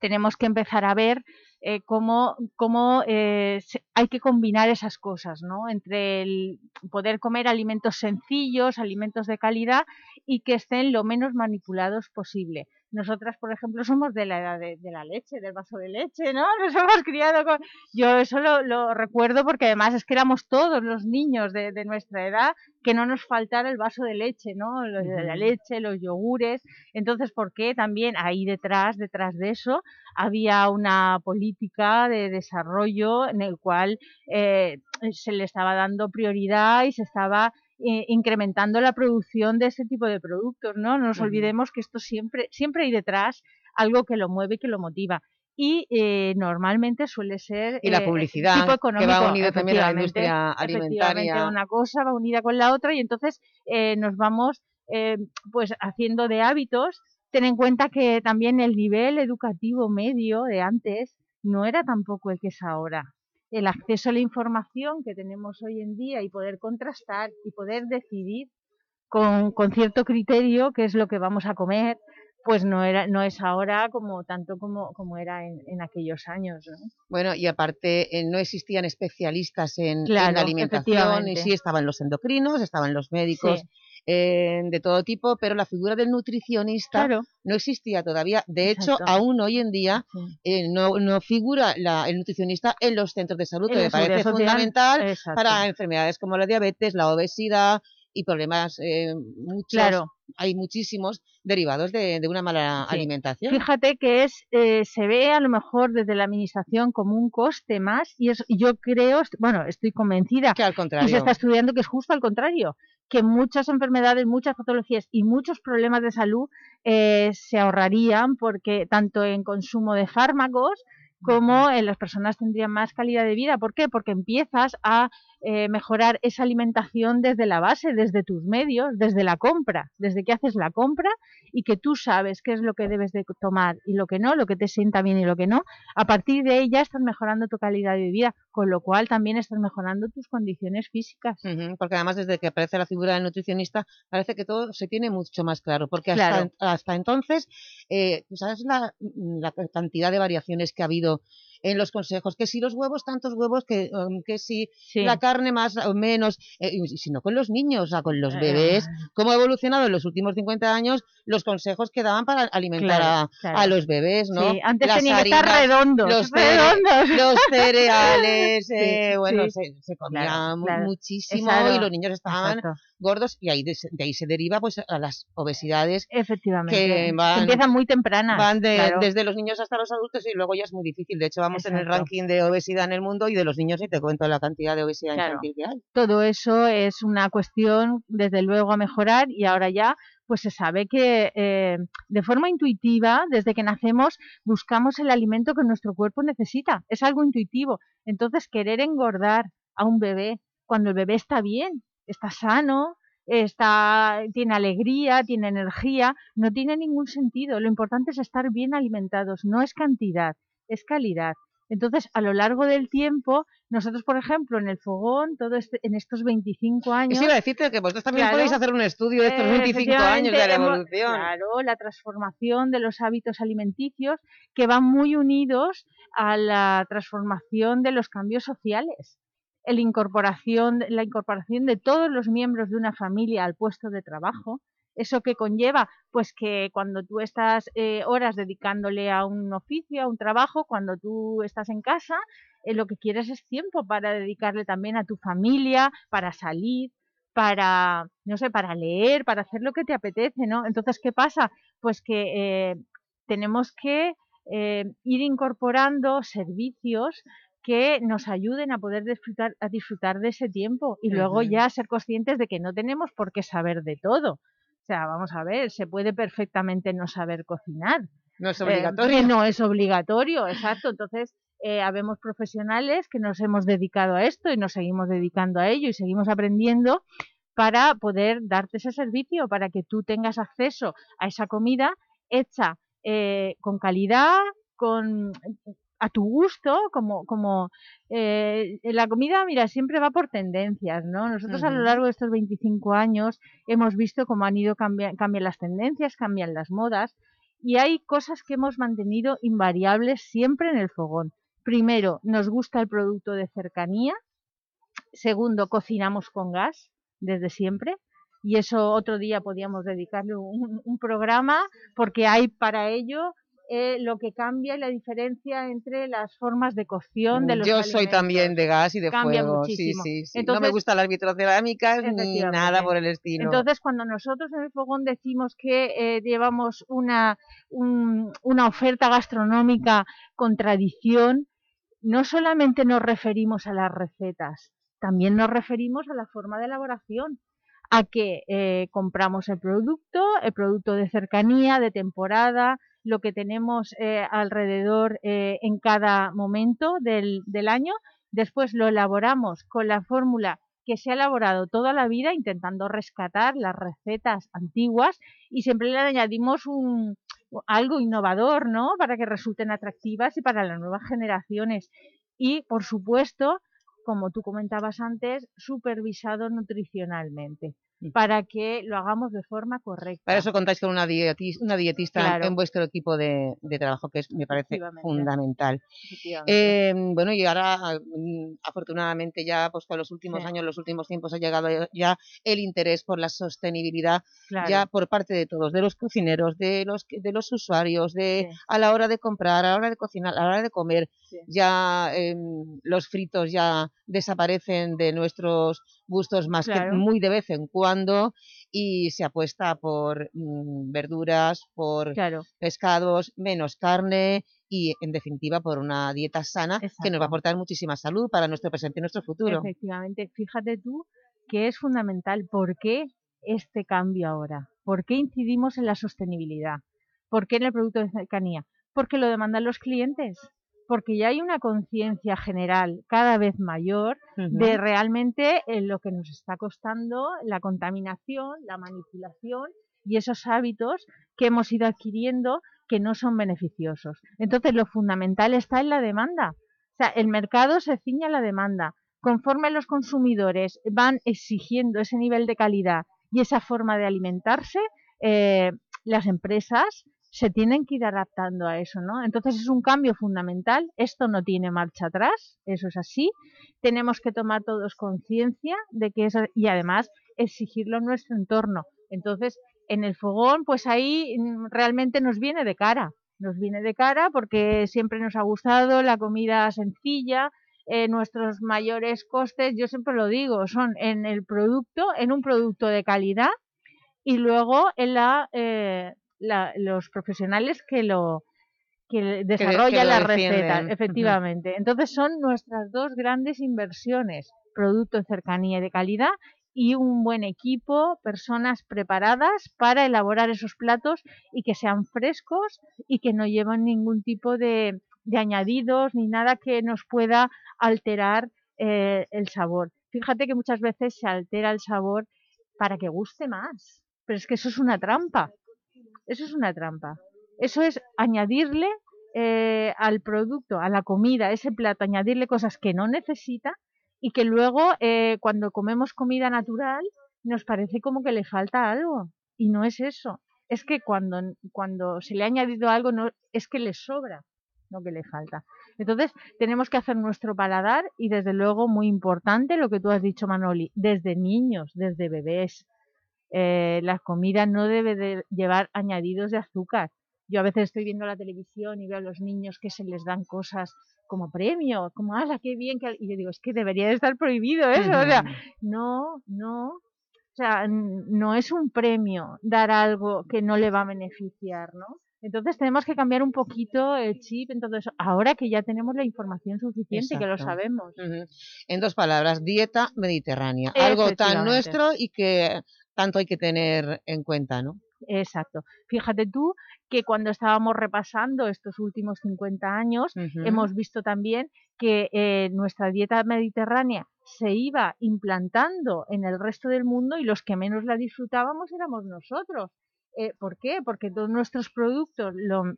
Speaker 29: tenemos que empezar a ver eh, cómo, cómo eh, hay que combinar esas cosas, ¿no? Entre el poder comer alimentos sencillos, alimentos de calidad y que estén lo menos manipulados posible. Nosotras, por ejemplo, somos de la edad de, la leche, del vaso de leche, ¿no? Nos hemos criado con... Yo eso lo, recuerdo porque además es que éramos todos los niños de, nuestra edad que no nos faltara el vaso de leche, ¿no? la leche, los yogures. Entonces, ¿por qué también ahí detrás, detrás de eso, había una política de desarrollo en el cual eh, se le estaba dando prioridad y se estaba eh, incrementando la producción de ese tipo de productos, ¿no? No nos olvidemos que esto siempre, siempre hay detrás algo que lo mueve y que lo motiva. Y eh, normalmente suele ser...
Speaker 28: Y la eh, publicidad, que va unida también a la industria alimentaria.
Speaker 29: una cosa va unida con la otra y entonces nos vamos pues haciendo de hábitos. Ten en cuenta que también el nivel educativo medio de antes no era tampoco el que es ahora el acceso a la información que tenemos hoy en día y poder contrastar y poder decidir con, cierto criterio qué es lo que vamos a comer, pues no era no es ahora como tanto como, como era en, aquellos años.
Speaker 28: Bueno, y aparte eh, no existían especialistas en, la alimentación, y sí estaban los endocrinos, estaban los médicos eh, de todo tipo, pero la figura del nutricionista no existía todavía. De hecho, aún hoy en día eh, no, no, figura la, el nutricionista en los centros de salud, que me parece fundamental para enfermedades como la diabetes, la obesidad y problemas eh, muchos, hay muchísimos derivados de, una mala alimentación.
Speaker 29: Fíjate que es eh, se ve a lo mejor desde la administración como un coste más y, es, yo creo, bueno, estoy convencida
Speaker 28: que al contrario.
Speaker 29: y se está estudiando que es justo al contrario, que muchas enfermedades, muchas patologías y muchos problemas de salud eh, se ahorrarían porque tanto en consumo de fármacos como en las personas tendrían más calidad de vida. ¿Por qué? Porque empiezas a eh, mejorar esa alimentación desde la base, desde tus medios, desde la compra, desde que haces la compra y que tú sabes qué es lo que debes de tomar y lo que no, lo que te sienta bien y lo que no, a partir de ella estás mejorando tu calidad de vida, con lo cual también estás mejorando tus condiciones físicas.
Speaker 28: porque además desde que aparece la figura del nutricionista parece que todo se tiene mucho más claro, porque hasta, hasta entonces, eh, ¿sabes la, la cantidad de variaciones que ha habido en los consejos, que si los huevos, tantos huevos, que, um, que si la carne más o menos, eh, sino con los niños, o sea, con los bebés, ah. cómo ha evolucionado en los últimos 50 años los consejos que daban para alimentar a, los bebés, ¿no?
Speaker 29: antes tenía que estar redondos,
Speaker 28: los, los cereales, eh, bueno, se, comía muchísimo y los niños estaban gordos y ahí de, ahí se deriva pues a las obesidades
Speaker 29: Efectivamente.
Speaker 28: que
Speaker 29: empiezan muy tempranas.
Speaker 28: Van desde los niños hasta los adultos y luego ya es muy difícil. De hecho, vamos en el ranking de obesidad en el mundo y de los niños y te cuento la cantidad de obesidad infantil que hay.
Speaker 29: Todo eso es una cuestión, desde luego, a mejorar y ahora ya pues se sabe que eh, de forma intuitiva, desde que nacemos, buscamos el alimento que nuestro cuerpo necesita. Es algo intuitivo. Entonces, querer engordar a un bebé cuando el bebé está bien, está sano, está, tiene alegría, tiene energía, no tiene ningún sentido. Lo importante es estar bien alimentados, no es cantidad, es calidad. Entonces, a lo largo del tiempo, nosotros, por ejemplo, en el fogón, todo este, en estos 25 años...
Speaker 28: Sí, iba a decirte que vosotros también podéis hacer un estudio de estos 25 años de la evolución.
Speaker 29: Claro, la transformación de los hábitos alimenticios que van muy unidos a la transformación de los cambios sociales. El incorporación, la incorporación de todos los miembros de una familia al puesto de trabajo, ¿Eso que conlleva? Pues que cuando tú estás eh, horas dedicándole a un oficio, a un trabajo, cuando tú estás en casa, eh, lo que quieres es tiempo para dedicarle también a tu familia, para salir, para, no sé, para leer, para hacer lo que te apetece, ¿no? Entonces, ¿qué pasa? Pues que eh, tenemos que ir incorporando servicios que nos ayuden a poder disfrutar, a disfrutar de ese tiempo y luego ya ser conscientes de que no tenemos por qué saber de todo. O sea, vamos a ver, se puede perfectamente no saber cocinar.
Speaker 28: No es obligatorio.
Speaker 29: Eh, no es obligatorio, exacto. Entonces, eh, habemos profesionales que nos hemos dedicado a esto y nos seguimos dedicando a ello y seguimos aprendiendo para poder darte ese servicio, para que tú tengas acceso a esa comida hecha eh, con calidad, con a tu gusto, como, como eh, la comida, mira, siempre va por tendencias, ¿no? Nosotros a lo largo de estos 25 años hemos visto cómo han ido cambiando cambian las tendencias, cambian las modas, y hay cosas que hemos mantenido invariables siempre en el fogón. Primero, nos gusta el producto de cercanía. Segundo, cocinamos con gas desde siempre. Y eso otro día podíamos dedicarle un programa porque hay para ello eh, lo que cambia y la diferencia entre las formas de cocción de los
Speaker 28: Yo soy también de gas y de fuego, sí, sí, sí. no me gustan las vitrocerámicas ni nada por el estilo.
Speaker 29: Entonces, cuando nosotros en el fogón decimos que eh, llevamos una, una oferta gastronómica con tradición, no solamente nos referimos a las recetas, también nos referimos a la forma de elaboración a que eh, compramos el producto, el producto de cercanía, de temporada, lo que tenemos eh, alrededor eh, en cada momento del, del año, después lo elaboramos con la fórmula que se ha elaborado toda la vida intentando rescatar las recetas antiguas y siempre le añadimos un, algo innovador, ¿no? Para que resulten atractivas y para las nuevas generaciones. Y, por supuesto, como tú comentabas antes, supervisado nutricionalmente para que lo hagamos de forma correcta.
Speaker 28: Para eso contáis con una dietista, una dietista en vuestro equipo de, trabajo, que es, me parece fundamental. Eh, bueno, y ahora, mm, afortunadamente, ya pues con los últimos años, los últimos tiempos, ha llegado ya el interés por la sostenibilidad, ya por parte de todos, de los cocineros, de los, de los usuarios, de a la hora de comprar, a la hora de cocinar, a la hora de comer, ya em, los fritos ya desaparecen de nuestros gustos más que muy de vez en cuando y se apuesta por mm, verduras, por pescados, menos carne y en definitiva por una dieta sana que nos va a aportar muchísima salud para nuestro presente y nuestro futuro.
Speaker 29: Efectivamente, fíjate tú que es fundamental por qué este cambio ahora, por qué incidimos en la sostenibilidad, por qué en el producto de cercanía, porque lo demandan los clientes porque ya hay una conciencia general cada vez mayor de realmente eh, lo que nos está costando la contaminación, la manipulación y esos hábitos que hemos ido adquiriendo que no son beneficiosos. Entonces, lo fundamental está en la demanda. O sea, el mercado se ciña a la demanda. Conforme los consumidores van exigiendo ese nivel de calidad y esa forma de alimentarse, eh, las empresas se tienen que ir adaptando a eso, ¿no? Entonces es un cambio fundamental, esto no tiene marcha atrás, eso es así, tenemos que tomar todos conciencia de que eso, y además exigirlo en nuestro entorno. Entonces, en el fogón, pues ahí mm, realmente nos viene de cara, nos viene de cara porque siempre nos ha gustado la comida sencilla, eh, nuestros mayores costes, yo siempre lo digo, son en el producto, en un producto de calidad y luego en la eh, los profesionales que lo que desarrollan las recetas, efectivamente. Entonces son nuestras dos grandes inversiones, producto de cercanía y de calidad y un buen equipo, personas preparadas para elaborar esos platos y que sean frescos y que no lleven ningún tipo de, añadidos ni nada que nos pueda alterar eh, el sabor. Fíjate que muchas veces se altera el sabor para que guste más, pero es que eso es una trampa. Eso es una trampa. Eso es añadirle eh, al producto, a la comida, ese plato, añadirle cosas que no necesita y que luego eh, cuando comemos comida natural nos parece como que le falta algo y no es eso. Es que cuando, cuando se le ha añadido algo no, es que le sobra, no que le falta. Entonces tenemos que hacer nuestro paladar y desde luego muy importante lo que tú has dicho Manoli, desde niños, desde bebés, eh, la comida no debe de llevar añadidos de azúcar. Yo a veces estoy viendo la televisión y veo a los niños que se les dan cosas como premio, como, ¡ala, qué bien! Que... Y yo digo, es que debería de estar prohibido eso. O sea, no, no. O sea, no es un premio dar algo que no le va a beneficiar, ¿no? Entonces tenemos que cambiar un poquito el chip, entonces ahora que ya tenemos la información suficiente, que lo sabemos.
Speaker 28: En dos palabras, dieta mediterránea, algo tan nuestro y que tanto hay que tener en cuenta, ¿no?
Speaker 29: Exacto. Fíjate tú que cuando estábamos repasando estos últimos 50 años, hemos visto también que eh, nuestra dieta mediterránea se iba implantando en el resto del mundo y los que menos la disfrutábamos éramos nosotros. Eh, ¿Por qué? Porque todos nuestros productos,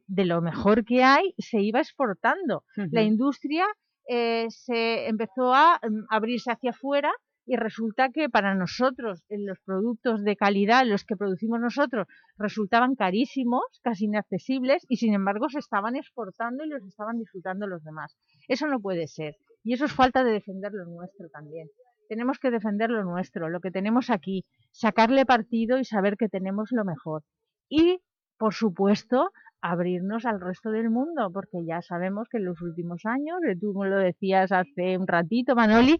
Speaker 29: de lo mejor que hay, se iba exportando. La industria eh, se empezó a mm, abrirse hacia afuera y resulta que para nosotros los productos de calidad, los que producimos nosotros, resultaban carísimos, casi inaccesibles y sin embargo se estaban exportando y los estaban disfrutando los demás. Eso no puede ser y eso es falta de defender lo nuestro también tenemos que defender lo nuestro, lo que tenemos aquí, sacarle partido y saber que tenemos lo mejor. Y, por supuesto, abrirnos al resto del mundo, porque ya sabemos que en los últimos años, eh, tú lo decías hace un ratito, Manoli,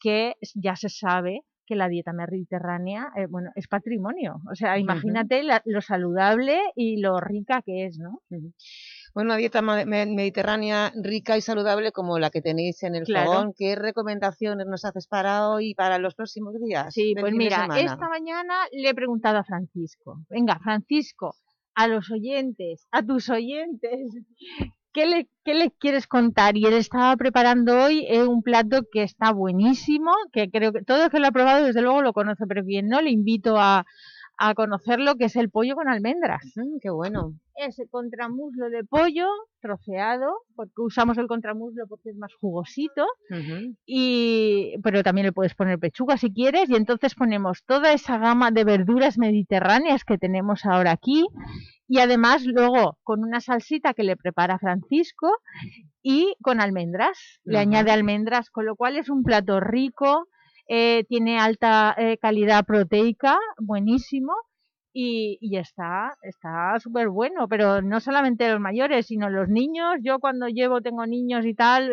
Speaker 29: que ya se sabe que la dieta mediterránea eh, bueno, es patrimonio. O sea, imagínate lo saludable y lo rica que es, ¿no?
Speaker 28: Bueno, una dieta mediterránea rica y saludable como la que tenéis en el claro. ¿Qué recomendaciones nos haces para hoy y para los próximos días?
Speaker 29: Sí, pues mira, esta mañana le he preguntado a Francisco. Venga, Francisco, a los oyentes, a tus oyentes, ¿qué le, qué le quieres contar? Y él estaba preparando hoy eh, un plato que está buenísimo, que creo que todo el que lo ha probado desde luego lo conoce, pero quien no, le invito a, a conocer lo que es el pollo con almendras.
Speaker 28: Mm, ¡Qué bueno!
Speaker 29: Ese contramuslo de pollo troceado, porque usamos el contramuslo porque es más jugosito, y, pero también le puedes poner pechuga si quieres, y entonces ponemos toda esa gama de verduras mediterráneas que tenemos ahora aquí, y además luego con una salsita que le prepara Francisco, y con almendras, le añade almendras, con lo cual es un plato rico, eh, tiene alta eh, calidad proteica, buenísimo, y, y está está súper bueno, pero no solamente los mayores, sino los niños. Yo cuando llevo, tengo niños y tal,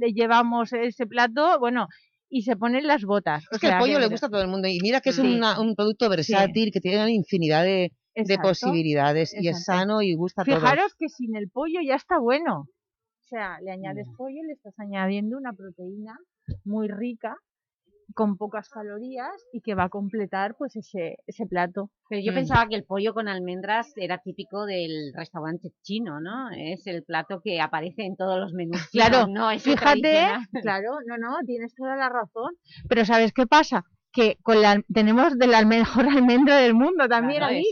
Speaker 29: le llevamos ese plato, bueno, y se ponen las botas.
Speaker 28: Es que el pollo le gusta a todo el mundo, y mira que es un producto versátil, que tiene una infinidad de, posibilidades, y es sano y gusta a todos.
Speaker 29: Fijaros que sin el pollo ya está bueno. O sea, le añades pollo, le estás añadiendo una proteína muy rica con pocas calorías y que va a completar pues ese, ese plato.
Speaker 2: Pero yo mm. pensaba que el pollo con almendras era típico del restaurante chino, ¿no? Es el plato que aparece en todos los menús.
Speaker 29: Claro, no, fíjate, claro, no, no, tienes toda la razón. Pero ¿sabes qué pasa? Que con la, tenemos de la mejor almendra del mundo también ahí.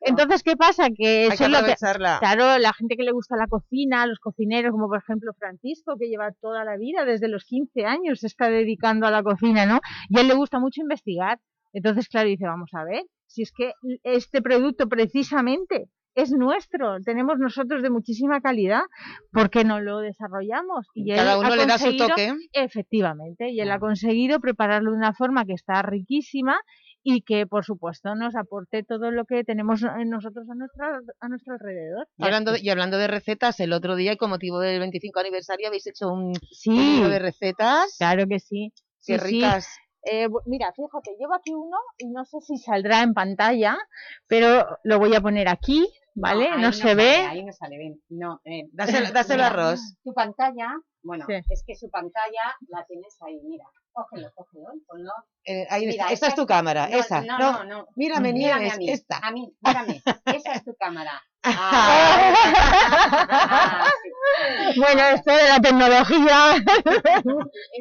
Speaker 29: Entonces, ¿qué pasa? Que eso lo que, claro, la gente que le gusta la cocina, los cocineros, como por ejemplo Francisco, que lleva toda la vida, desde los 15 años se está dedicando a la cocina, ¿no? Y a él le gusta mucho investigar. Entonces, claro, dice, vamos a ver, si es que este producto precisamente es nuestro, tenemos nosotros de muchísima calidad, ¿por qué no lo desarrollamos?
Speaker 28: Y Cada uno le da su toque.
Speaker 29: Efectivamente, y él ha conseguido prepararlo de una forma que está riquísima y que, por supuesto, nos aporte todo lo que tenemos nosotros a, nuestra, a nuestro alrededor.
Speaker 28: Y hablando, de, y hablando de recetas, el otro día, con motivo del 25 aniversario, habéis hecho un sí, de recetas.
Speaker 29: Claro que sí.
Speaker 28: Qué ricas.
Speaker 29: Eh, mira, fíjate, llevo aquí uno y no sé si saldrá en pantalla, pero lo voy a poner aquí ¿vale? No, se ve.
Speaker 2: Ahí no sale bien. No, eh,
Speaker 28: dáselo, dáselo a Ross.
Speaker 2: Tu pantalla, bueno, es que su pantalla la tienes ahí, mira. Cógelo, cógelo, ponlo.
Speaker 28: Eh, ahí mira, esta, es tu cámara, esa.
Speaker 2: No, no, no.
Speaker 28: Mírame, mírame a
Speaker 2: mí.
Speaker 28: esta.
Speaker 2: A mí, mírame. esa es tu cámara. Ah,
Speaker 29: ah, bueno, esto de la tecnología,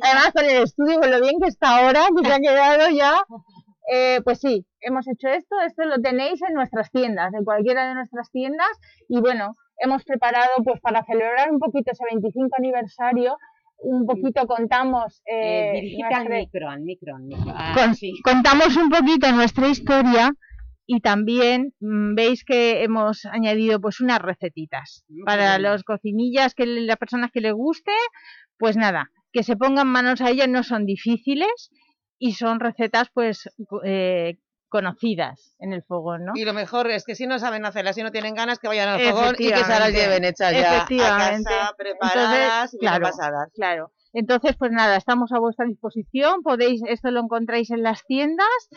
Speaker 29: además con el estudio, con lo bien que está ahora, que se ha quedado ya, eh, pues sí, hemos hecho esto, esto lo tenéis en nuestras tiendas, en cualquiera de nuestras tiendas y bueno, hemos preparado pues para celebrar un poquito ese 25 aniversario, un poquito contamos...
Speaker 2: Eh,
Speaker 29: Eh,
Speaker 2: al
Speaker 29: nuestra-
Speaker 2: micro, al micro, al micro. Ah,
Speaker 29: con-
Speaker 2: sí.
Speaker 29: contamos un poquito nuestra historia y también mm, veis que hemos añadido pues unas recetitas para
Speaker 2: bueno.
Speaker 29: los cocinillas, que las personas que les guste, pues nada, que se pongan manos a ellas, no son difíciles y son recetas pues eh, conocidas en el fogón, ¿no?
Speaker 28: Y lo mejor es que si no saben hacerlas, si no tienen ganas, que vayan al fogón y que se las lleven hechas ya a casa, preparadas
Speaker 29: Entonces,
Speaker 28: y bien
Speaker 29: claro,
Speaker 28: pasadas.
Speaker 29: Claro. Entonces, pues nada, estamos a vuestra disposición, podéis, esto lo encontráis en las tiendas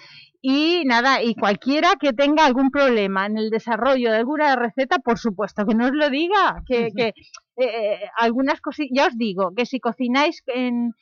Speaker 29: y nada, y cualquiera que tenga algún problema en el desarrollo de alguna receta, por supuesto, que no os lo diga, que, que eh, algunas cosillas, ya os digo, que si cocináis en,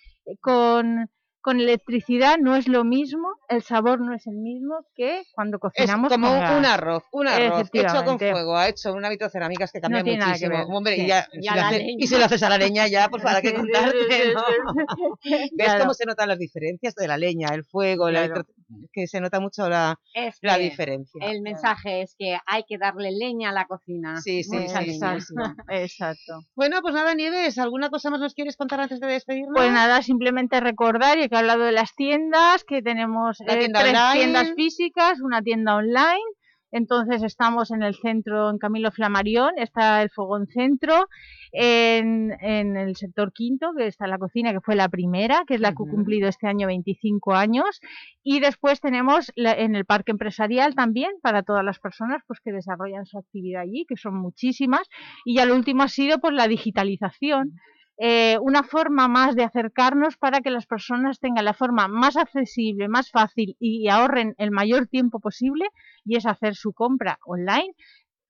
Speaker 29: con, con electricidad no es lo mismo, el sabor no es el mismo que cuando
Speaker 28: Es
Speaker 29: cocinamos
Speaker 28: como
Speaker 29: con
Speaker 28: un, arroz, un arroz hecho con fuego, ha hecho un hábito cerámicas que cambia
Speaker 29: No
Speaker 28: muchísimo. Hombre,
Speaker 29: sí.
Speaker 28: y, ya,
Speaker 29: Y
Speaker 28: si
Speaker 29: la
Speaker 28: hace- y si lo haces a la leña ya, pues para qué contarte, ¿no? ¿Ves
Speaker 29: Claro.
Speaker 28: cómo se notan las diferencias de la leña, el fuego, la
Speaker 2: Claro.
Speaker 28: que se nota mucho la,
Speaker 2: Es
Speaker 28: la
Speaker 2: que
Speaker 28: diferencia.
Speaker 2: El mensaje es que hay que darle leña a la cocina.
Speaker 28: Sí, sí,
Speaker 2: Mucha
Speaker 28: sí,
Speaker 2: leña.
Speaker 28: sí, sí.
Speaker 29: Exacto.
Speaker 28: Bueno, pues nada, Nieves, ¿alguna cosa más nos quieres contar antes de despedirnos?
Speaker 29: Pues nada, simplemente recordar, y que he hablado de las tiendas, que tenemos eh,
Speaker 28: tienda
Speaker 29: tres
Speaker 28: online.
Speaker 29: tiendas físicas, una tienda online, entonces estamos en el centro, en Camilo Flamarión, está el Fogón Centro, en, en el sector quinto, que está la cocina, que fue la primera, que es la que ha cumplido este año 25 años, y después tenemos la- en el parque empresarial también, para todas las personas pues que desarrollan su actividad allí, que son muchísimas, y ya lo último ha sido pues la digitalización, eh, una forma más de acercarnos para que las personas tengan la forma más accesible, más fácil y ahorren el mayor tiempo posible y es hacer su compra online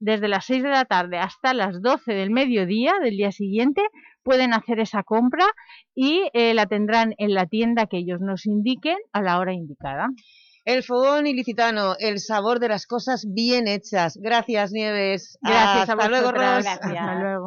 Speaker 29: desde las 6 de la tarde hasta las 12 del mediodía del día siguiente pueden hacer esa compra y eh, la tendrán en la tienda que ellos nos indiquen a la hora indicada.
Speaker 28: El fogón ilicitano, el sabor de las cosas bien hechas. Gracias, Nieves.
Speaker 29: Gracias a
Speaker 28: Hasta luego,
Speaker 29: vosotras.
Speaker 28: Ros.
Speaker 29: Hasta luego.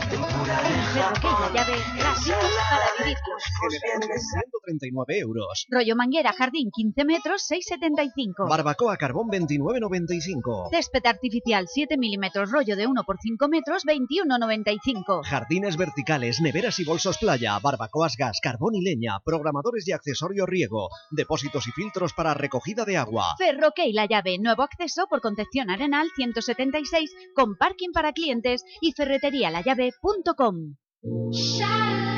Speaker 12: Ferroqueira llave, clásicos para vivirlos.
Speaker 13: 139 euros.
Speaker 12: Rollo manguera jardín 15 metros 6,75.
Speaker 13: Barbacoa carbón 29,95.
Speaker 12: Césped artificial 7 milímetros rollo de 1 por 5 metros 21,95.
Speaker 13: Jardines verticales, neveras y bolsos playa, barbacoas gas, carbón y leña, programadores y accesorios riego, depósitos y filtros para recogida de agua.
Speaker 12: Ferroque y la llave, nuevo acceso por Concepción Arenal 176 con parking para clientes y ferreterialayave.com.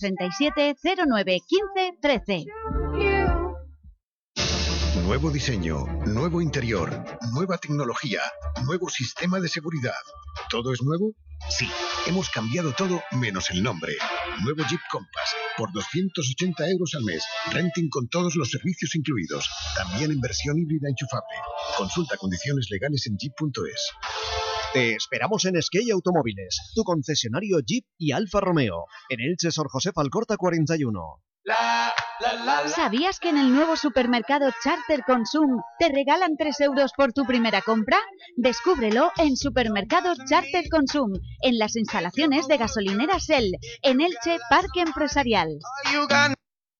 Speaker 12: 637 09 15 13.
Speaker 6: Nuevo diseño, nuevo interior, nueva tecnología, nuevo sistema de seguridad. ¿Todo es nuevo? Sí, hemos cambiado todo menos el nombre. Nuevo Jeep Compass, por 280 euros al mes. Renting con todos los servicios incluidos. También en versión híbrida enchufable. Consulta condiciones legales en jeep.es.
Speaker 13: Te esperamos en Skate Automóviles, tu concesionario Jeep y Alfa Romeo, en Elche Sor José Falcorta 41.
Speaker 12: ¿Sabías que en el nuevo supermercado Charter Consum te regalan 3 euros por tu primera compra? Descúbrelo en Supermercado Charter Consum, en las instalaciones de gasolinera Shell, en Elche Parque Empresarial.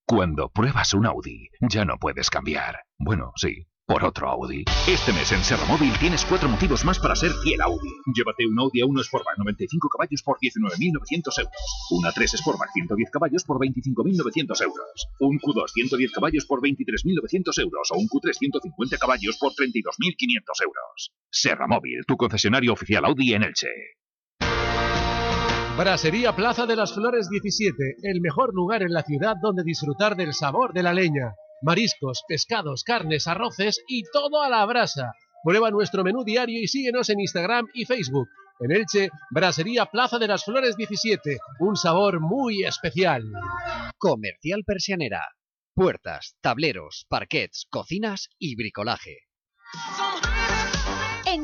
Speaker 22: Cuando pruebas un Audi, ya no puedes cambiar. Bueno, sí, por otro Audi. Este mes en Serra Móvil tienes cuatro motivos más para ser fiel Audi. Llévate un Audi A1 Sportback 95 caballos por 19.900 euros. Una 3 Sportback 110 caballos por 25.900 euros. Un Q2 110 caballos por 23.900 euros. O un Q3 150 caballos por 32.500 euros. Serra Móvil, tu concesionario oficial Audi en Elche.
Speaker 24: Brasería Plaza de las Flores 17, el mejor lugar en la ciudad donde disfrutar del sabor de la leña. Mariscos, pescados, carnes, arroces y todo a la brasa. Prueba nuestro menú diario y síguenos en Instagram y Facebook. En Elche, Brasería Plaza de las Flores 17, un sabor muy especial.
Speaker 30: Comercial Persianera. Puertas, tableros, parquets, cocinas y bricolaje.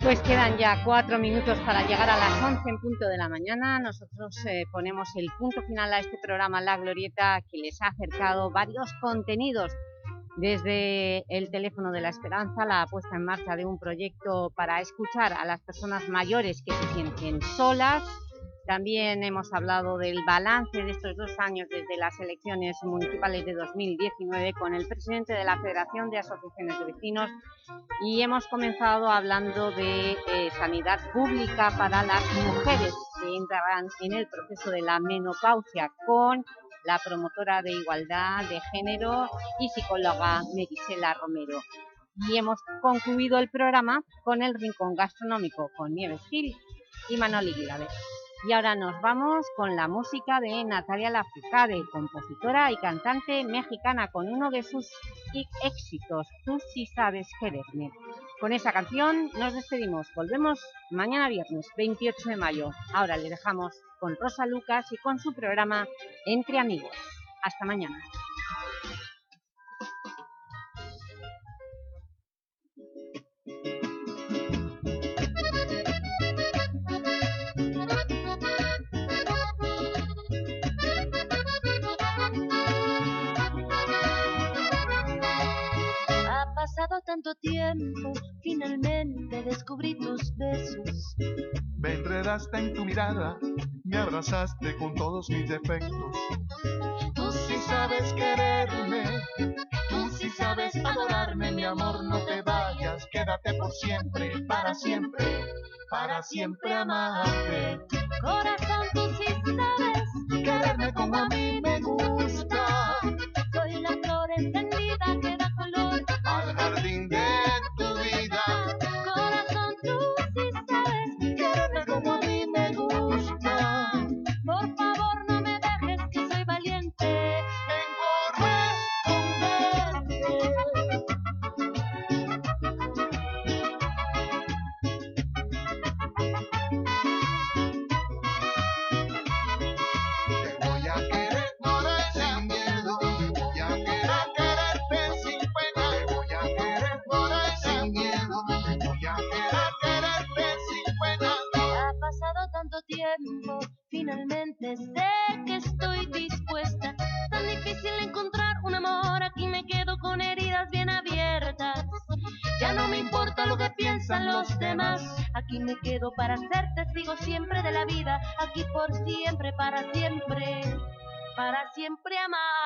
Speaker 2: Pues quedan ya cuatro minutos para llegar a las 11 en punto de la mañana. Nosotros eh, ponemos el punto final a este programa La Glorieta que les ha acercado varios contenidos desde el teléfono de la esperanza, la puesta en marcha de un proyecto para escuchar a las personas mayores que se sienten solas, también hemos hablado del balance de estos dos años desde las elecciones municipales de 2019 con el presidente de la Federación de Asociaciones de Vecinos y hemos comenzado hablando de eh, sanidad pública para las mujeres que entrarán en el proceso de la menopausia con la promotora de Igualdad de Género y psicóloga Merisela Romero. Y hemos concluido el programa con el Rincón Gastronómico con Nieves Gil y Manoli Guilaber. Y ahora nos vamos con la música de Natalia Lafourcade, compositora y cantante mexicana con uno de sus éxitos, Tú sí sabes quererme. Con esa canción nos despedimos, volvemos mañana viernes 28 de mayo. Ahora le dejamos con Rosa Lucas y con su programa Entre Amigos. Hasta mañana.
Speaker 31: Pasado tanto tiempo, finalmente descubrí tus besos.
Speaker 32: Me enredaste en tu mirada, me abrazaste con todos mis defectos.
Speaker 31: Tú sí sabes quererme, tú sí sabes adorarme, mi amor, no te vayas, quédate por siempre, para siempre, para siempre amarte. Corazón, tú sí sabes quererme como a mí me gusta. Piensan los demás, aquí me quedo para ser testigo siempre de la vida, aquí por siempre, para siempre, para siempre amar.